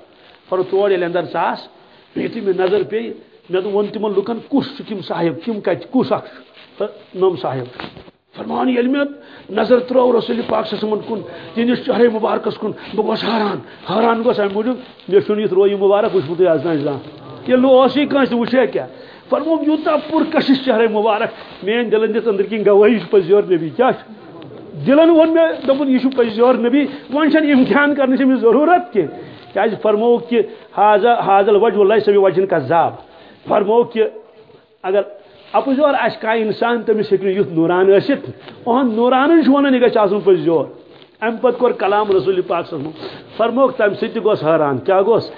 پر تور یل اندر ساس۔ یتھی میں نظر پی مے ون تم لکن، کس کم صاحب؟ کم کت کس اخ نم صاحب۔ فرمان یل میں نظر ترو رسول پاک سمن کن تہندس چہرے مبارکس کن۔ بہ گوس حیران حیران گوس ام موجود مے چھ یہ روی مبارک وچمت آز نا زان یہ لو اسی کنس وچھے کیا؟ فرمو یوتا پور چہرے مبارک مین دلن دس اندر کن گواہی پزیور نبی۔ کیا دلن ون میں دپن یہ پزیور نبی۔ ون چھن امتحان کرنے سے ضرورت کی کیا فرمو کہ حاضل وجہ اللہ سبھی وجہ کا ذاب۔ فرمو کہ اگر اپزور آس کا انسان تمس ہیکہ یھ نوران ثت اہن نوران ونان یہ گھس آن پزور ام پتہ کور کلام رسول پاک صلی فرموک تم سی گوس حیران، کیا گوس؟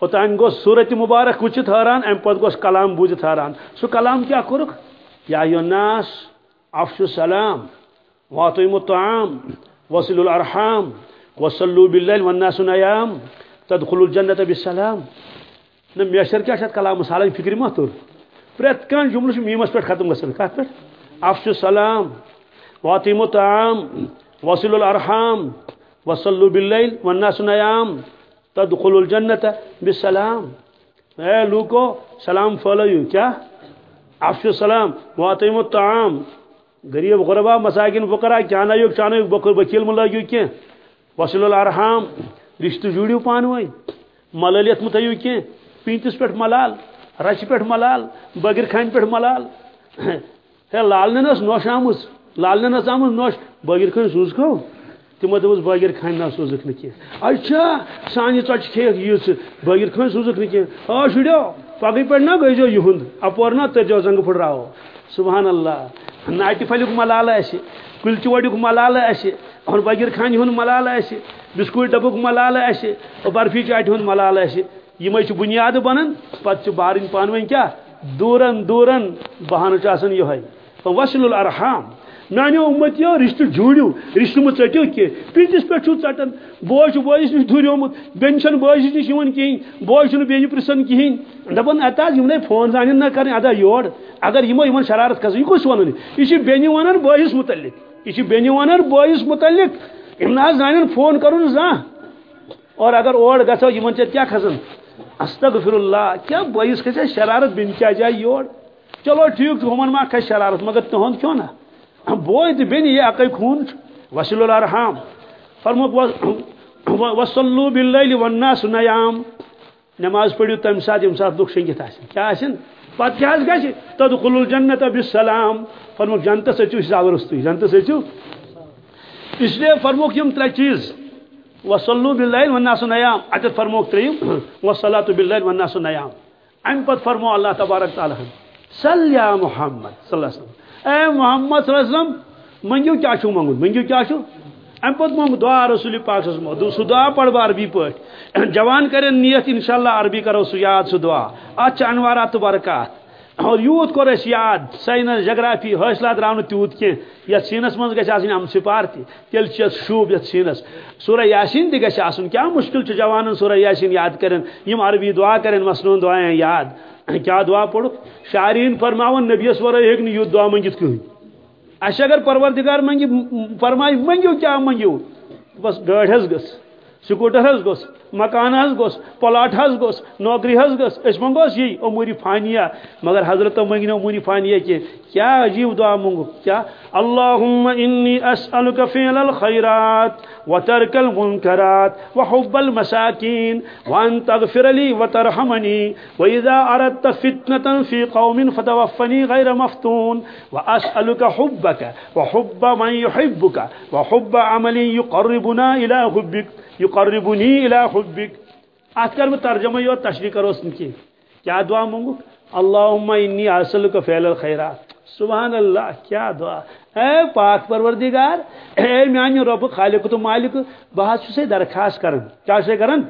اوتان گوس صورت مبارک وچت حیران، ام پتہ گوس کلام بوزت حیران۔ سو کلام کیا کورک؟ یا الناس افشو السلام واطعموا الطعام وصلوا الارحام۔ وصلوا بالليل والناس نيام، تدخلوا الجنة بالسلام. نہ میشر کیا شاید کلام مثال فکر ما تر پرت کان جملہ میمس پہ ختم گھن کت پہ افش السلام واتیم الطعام وصل الارحام وصلوا بالليل والناس نيام تدخل الجنة بالسلام. اے لوکو، سلام پھلو کیا؟ افش السلام واتیم الطعام. غریب غربا مساکین فقرا، کیا نہ یوک چانو بکر، بکیل ملگیو کی وصل الارحام رشتہ جوڑو پانوئی مللیت متو کی پینتس پہ ملال رچ پہ ملال بغیر خان پہ ملال۔ ہے لالن نوش آم لالن آم نوش بغیر خان سوز کھو تمو دس بغیر خان نہ سوزک نا کی اچھا سانہ ژچ کھیک یہ بغیر خان سوزک نا کی آ شڑو پگہ پہ نہ گئی یہند، اپور نہ ترجو زنگ پھڑراو سبحان اللہ، ناٹہ پھلیک ملال اس کلچہ وڑیک ملال اس اور بغیر خان ہند ملال اس بسکوٹ ڈبک ملال اس برفی چاٹہ ہند ملال اس یہ بنیاد بنان پتہ بارن پانوین کیا؟ دورن دورن بہانہ یہ وصل الارحام۔ میانو امتیو رشتہ جوڑو رشتہ مت ژٹو کی۔ پنتس پہ ژٹان بوے بوس نش دھریومت بین بوس نش کہین بوے چھ بین پرسان کہین دپان اتا یمنے فون زانن نہ کرن ادا یور اگر یمو یمن شرارت کھس یہ کس ونن یہ بین ونان بوس متعلق۔ یہ بین ونان بوس متعلق یم نہ زانن فون کرن زاں اور اگر اور گژھو یمن ژےٚ کیٛاہ کھسان استغفر اللہ کیا بوئس کھسے؟ شرارت بن کیا جائے یور چلو ٹھیک ہمن ما کھس شرارت، مگر تہند کیوں نا؟ بوئے تو بن یہ اکی خون وسیل الارحام۔ فرموک وصلو باللیل والناس نیام۔ نماز پڑھو تم سات یم سات لوگ شنگت آسن۔ کیا آسن؟ پتہ کیا گژھِ تدخل الجنت بالسلام۔ فرموک جنت سچو حساب رستو جنت سچو اس لیے فرموک یم ترے چیز وصلو باللیل والناس نیام اتت فرموک تریم وصلاة باللیل والناس نیام ام پت فرمو، اللہ تبارک تعالی صلی یا محمد، صلی اللہ علیہ وسلم۔ اے محمد صلی اللہ علیہ وسلم، منگیو کیا چھو منگو منگیو کیا چھو ام پت مونگ دعا رسول پاک صلی سو دعا پڑھ با عربی پہ جوان کریں نیت انشاءاللہ عربی کرو سو یاد سو دعا۔ ات انوارات برکات اور یوت کور اس یاد سائنس جغرافی، حوصلہ درا تیوت کی یت سینس من گھس آن ام سپار تہ تیل شوب یت سینس۔ سورہ یاسین تہ گھس کیا مشکل چھ جوانن سورہ یاسین یاد کرن؟ یم عربی دعا کرن، مسنون دعائیں یاد۔ کیا دعا پڑھ شارین فرماون نبیس ورے ہیک نہ یوت دعا منگت کہیں اس اگر پروردگار منگی، فرمائی، منگیو کیا منگیو؟ بس گاڑ حس گس، سکوٹر حس گس۔ مکان حس گس پلاٹ حس گس نوکری حس گس اس منگوس یہ اموری فانیہ۔ مگر حضرت منگی اموری فانیہ کی کیا عجیب دعا منگو؟ کیا؟ اللہم انی اسألک فعل الخیرات وترك المنكرات وحب المساكين وأن تغفر لي وترحمني وإذا أردت فتنة في قوم فتوفني غير مفتون وأسألك حبك وحب من يحبك وحب عمل يقربنا إلى حبك يقربني إلى حبك أذكر بترجمة يو تشريك روسن کی. کیا دعا مانگو؟ اللهم إني أسألك فعل الخيرات سبحان اللہ، کیا دعا. اے پاک پروردگار، اے میانی رب خالق تو مالک، بہت سے درخواست کرن. کیا سے کرن؟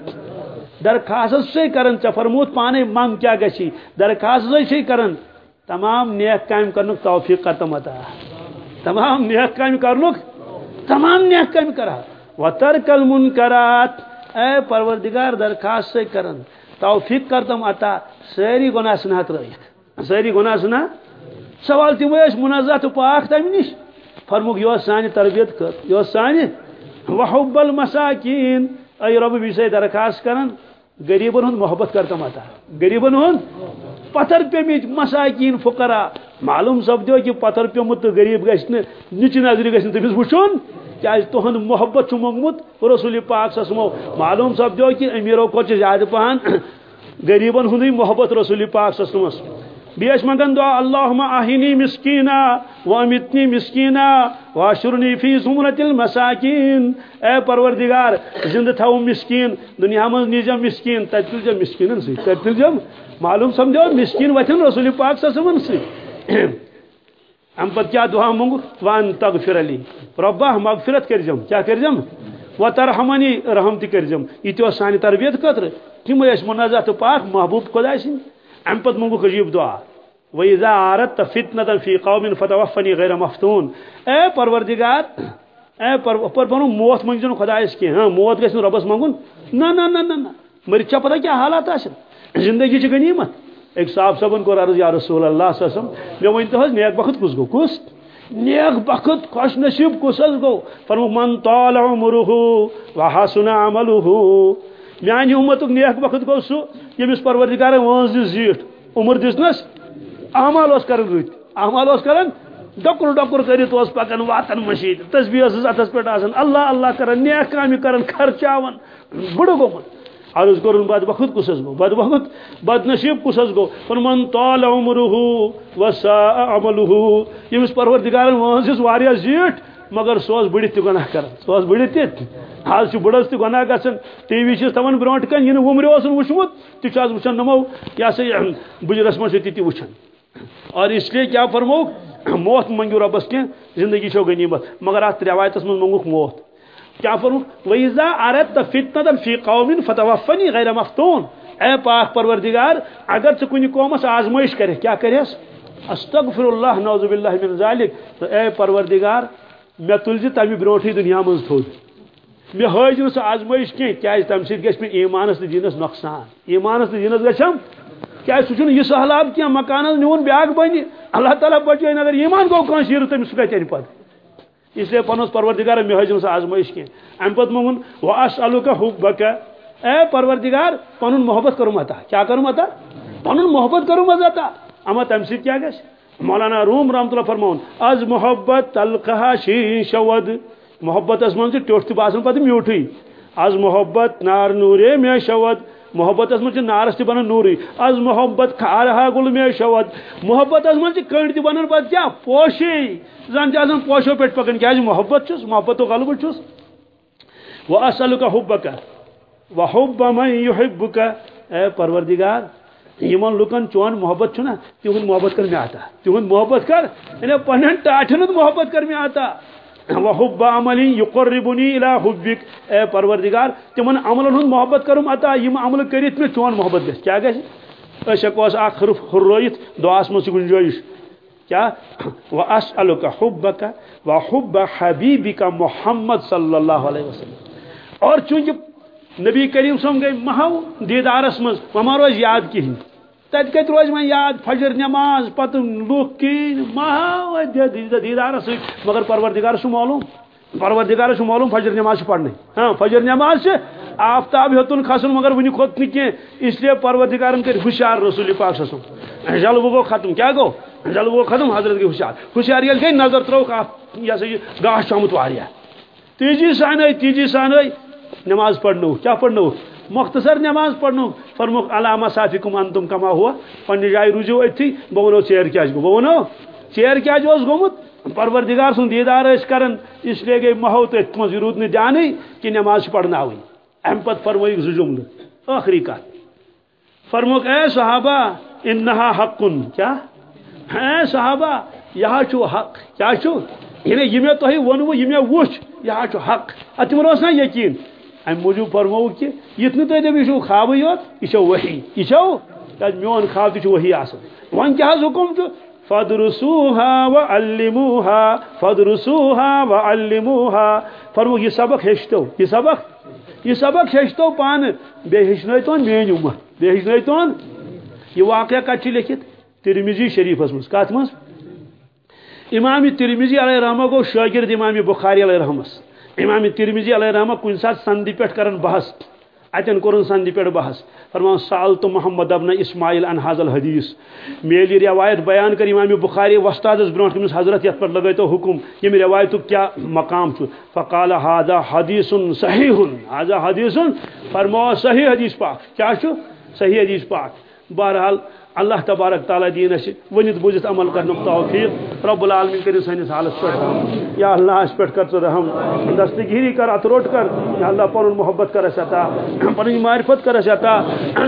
درخواست سے کرن، چا فرموت پانے مانگ کیا گشی. درخواست سے کرن. تمام نیک کام کرنک توفیق ختم عطا تمام نیک کام کرنک، تمام نیک کام کرا. وترک المنکرات اے پروردگار، درخواست سے کرن۔ توفیق کرتم عطا ساری گناہ سنہ ترائیت۔ ساری گناہ سنہ سوال تم منزہ تو پاک تم نش فرموک یہ سان تربیت کر۔ یہ سان وحب المساکین اے رب، بھی درخواست کرن۔ غریبن ہند محبت کرتا متا غریبن ہند پتھر پیمت مساکین فقرا معلوم سپدو کہ پتھر پیمت تو غریب گھن نچ نظر گھن تمس کیا تہند محبت منگمت رسول پاک سسمو معلوم سپدو کہ امیرو کھت زیادہ پہن غریبن ہند محبت رسول پاک سسمس بیش منگن دعا، اللہم آہینی مسکینا وامتنی مسکینا واشرنی فی زمرت المساکین۔ اے پروردگار زند تھاو مسکین، دنیا میں نیجم مسکین تجل جم مسکینن سی تجل جم۔ معلوم سمجھو مسکین وچن رسول پاک سسمن سی۔ ہم پت کیا دعا منگو وان تغفر علی ربا مغفرت کر جم کیا کر جم و ترحمنی رحمتی کر جم یہ تو سانی تربیت قطر تم اس منازع پاک؟ محبوب خدا سن ام پت منگو خجیب دعا. وَإِذَا عَرَدْتَ فِتْنَةً فِي قَوْمٍ فَتَوَفَّنِي غَيْرَ مَفْتُونَ. اے پروردگار، اے پر پر بنو، موت منگجن خدا اس کی ہاں موت گژھن ربس منگن نہ نہ نہ نہ مرچا پتہ کیا حالات آسن زندگی چھ غنیمت ایک صاحب صاحبن کو عرض یا رسول اللہ صلی اللہ علیہ وسلم میں ونت حظ نیک وقت کس گو کس نیک وقت خوش نصیب کس گو۔ فرمو، من طال عمره وحسن عمله میانی امتک نیک وقت گو سو یمس پروردگار وانز زیٹ۔ عمر دسنس اعمال اس کرن رت اعمال اس کرن، ڈکر ڈکر کرت اس پکن واتن مشید۔ تسبیح اس اتس پٹ آسن۔ اللہ اللہ کرن، نیک کامی کرن، خرچاون، بڑو گومت عرض کرن بد وقت کسس گو بد وقت بد نصیب کسس گو فرمان طال عمره وساء عمله یمس پروردگارن وانسس واریا زیٹ، مگر سوز بڑت تہ گناہ کران سوز بڑت تہ آج بڑس تہ گناہ گژھان ٹی وی چھ تمن برونٹ کن یعنی ین ومر اوسن وچمت تہ آز وچھان نمو، یا سا بجرس من تہ وچھان اور اس لیے کیا فرمو، موت منگو ربس کی زندگی چھو غنیمت مگر ات روایتس من منگوک موت۔ کیا فرمو؟ ویزا ارت فتنہ فی قوم فتوفنی غیر مفتون اے پاک پروردگار اگر ژٕ کُنہِ قومس آزمائش کرے، کیا کریس؟ استغفر اللہ نعوذ باللہ من ذالک تو اے پروردگار مے تلزِ تمہِ برونٹھٕے دنیا منٛز تھوٚد مے ہٲج نہٕ سۄ آزمٲیش کینٛہہ کیازِ تمہِ سۭتۍ گژھِ مےٚ ایمانس تہٕ دیٖنس نۄقصان ایمانس تہٕ دیٖنس گژھم کیا سہ یہ سہلاب کی مکان نیون بیاگ بن اللہ تعالیٰ بچائن اگر ایمان گو کان شیر تم سہ کتن پت اس لیے پنس پروردگار مے حجم آزمائش کی۔ ام پت مونگن، و اس کا حب بکا اے پروردگار پن محبت کرم عطا کیا کرم عطا پن محبت کرم از عطا اما تم سی کیا گھس مولانا روم رحمت اللہ فرمون از محبت تلقہ شین شود محبت اس من ٹوٹ تہ باسان پتہ میوٹھی۔ از محبت نار نورے میں شود محبت اس من نارس تہ بنان نوری، از محبت کھارہا گل میں شود۔ محبت اس من کنڈ تہ بنان پتہ کیا پوشی۔ زن آسان پوشو پہ پکن کیا جی، محبت چھس محبت تو غلب چھس وہ اصل کا حب حب من یحبک اے پروردگار یمن لکن چون محبت چھنا تہد محبت کر میں آتا۔ تہد محبت کر یعنی پن ٹاٹن محبت کر میں آتا۔ وحب عمل یقربنی الى حبک. اے پروردگار تمن عملن ہند محبت کرم عطا، یم عمل کرت میں چون محبت گژھ کیا گژھ أسۍ ہٮ۪کو اکھ حرف ہُررٲیِتھ دعاس منٛز چھِ گُنجٲیِش کیا؟ واسألک حبک وحب حبیبک محمد صلی اللہ علیہ وسلم. اور چونکہ نبی کریم صم گئی مہو دیدارس مز وما روز یاد کہین تت کت روز وۄنۍ یاد فجر نماز پتہ لوٗکھ کِہیٖنۍ مہا دیٖدارس سۭتۍ مگر پروردگارس چھُ معلوم پروردگارس چھُ معلوم فجر نماز چھِ ہاں فجر نماز چھِ آفتاب ہیوٚتُن کھسُن مگر وٕنہِ کھوٚت نہٕ اس لیے پروردگارن کٔرۍ ہُشیار رسول پاک سسم جلوٕ گوٚو ختم کیٛاہ گوٚو جلوٕ گوٚو ختم حضرت گٔے ہُشیار ہُشیار ییٚلہِ گٔے نظر ترٛٲوکھ اَتھ یہِ ہسا یہِ گاش چھُ آمُت واریاہ تیزی سانے تیزی سانے نماز پرنووُکھ کیٛاہ پرنووُکھ مختصر نماز پڑھنو۔ فرموک علامہ صافکم انتم کما ہوا؟ پنہ جائے روزو اتھی بہ ونو ژیر کیا بہ ونو ژیر کیا گومت؟ پروردگار سن دیدار اس کرن، اس لیے گئی مہو تو ات مز رود جانے کہ نماز پڑھناوی ام پت فرموک زٕ جملہ آخری کت فرموک اے صحابہ، انہا حقن. کیا؟ اے صحابہ یہ چھو حق کیا چھو یعنی یہ میں تہی ونو یہ میں وچ یہ چھو حق۔ اتمن اوس نا یقین۔ ام موجود فرمو کہ یت نہ تہ دبی شو خواب یوت یہ وحی یہ کیا میون خواب تہ وحی آسان ون کیا حکم چھ فدرسوها وعلموها فدرسوها وعلموها فرمو یہ سبق ہشتو یہ سبق یہ سبق ہشتو پان بے ہشنیتون مین امت بے ہشنیتون یہ واقعہ کت لکھت ترمیزی شریفس مز کت مز امام ترمیزی علیہ رحمہ گو شاگرد امام بخاری علیہ رحمس امام ترمیزی علیہ رحمہ کن سات سندی پہ کرن بحث. اتن کورن سندی پہ بحث. فرمان سال تو محمد ابن اسماعیل ان حاضل حدیث میلی روایت بیان کر امام بخاری وستاد برو کمس حضرت یت پر لگے تو حکم یم روایت کیا مقام چھ فقال هذا حدیث صحیح. هذا حدیث؟ فرما صحیح حدیث پاک. کیا چھ صحیح حدیث پاک. بہرحال اللہ تبارک تعالیٰ دین اس ونت بوزت عمل کرنے توفیق۔ رب العالمین کرو سنس حالت پہ یا اللہ اس پہ کر رحم دستگیری کر ات روٹ کر۔ یا اللہ پن محبت کر عطا پن معرفت کر عطا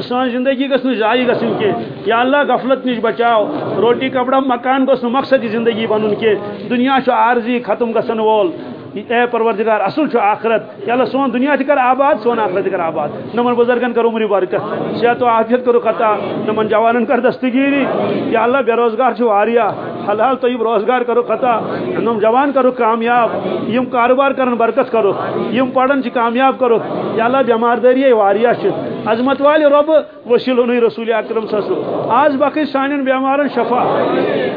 سان زندگی گھس ضائع گھن کی یا اللہ غفلت نش بچاؤ۔ روٹی کپڑا مکان گوس مقصد زندگی بن کی دنیا عارضی ختم گھن وول۔ اے پروردگار، اصل چھو آخرت۔ یا اللہ سون دنیا تھی کر آباد سون آخرت کر آباد۔ نمن بزرگن کرو مری برکت صحت و عافیت کرو خطا نمن جوانن کر دستگیری۔ یا اللہ بے روزگار چھو آریا۔ حلال طیب روزگار کرو خطا نم جوان کرو کامیاب۔ یم کاروبار کرن برکت کرو، یم پڑھن چھ کامیاب کرو۔ یا اللہ بیمار داری واریا چھ عظمت والی رب وسیل رسول اکرم صلی آج باقی سانن بیمارن شفا۔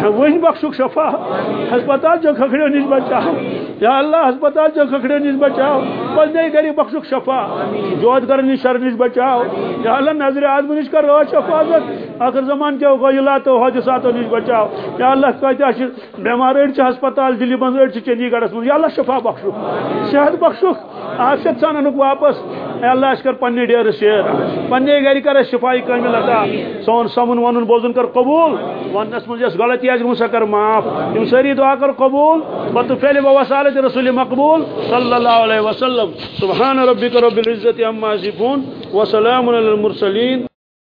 وہی بخشک شفا۔ ہسپتال جو کھکڑے نش بچا یا اللہ ہسپتال جو کھکڑے نش بچاؤ نہیں کری بخشک شفا۔ جود کر شر نش بچاؤ۔ یا اللہ نظر آدم نش کر روز شفاظت آخر زمان کے غیلات و حادثات نش بچاؤ۔ یا اللہ ہیں بیمار اڑ ہسپتال دلی بند اڑ چندی گڑھس من یا اللہ شفا بخشک صحت بخشک آفیت سان واپس۔ اے اللہ اس کر پنہ ڈیر شیر۔ پنہ گھر کر شفائی کامل عطا۔ سون سمن ون بوزن کر قبول۔ ونس من یس غلطی آج سا کر معاف۔ یم ساری دعا کر قبول۔ بت پھیلے بوسالت رسول مقبول صلى الله عليه وسلم. سبحان ربك رب العزة عما يصفون وسلام على المرسلين.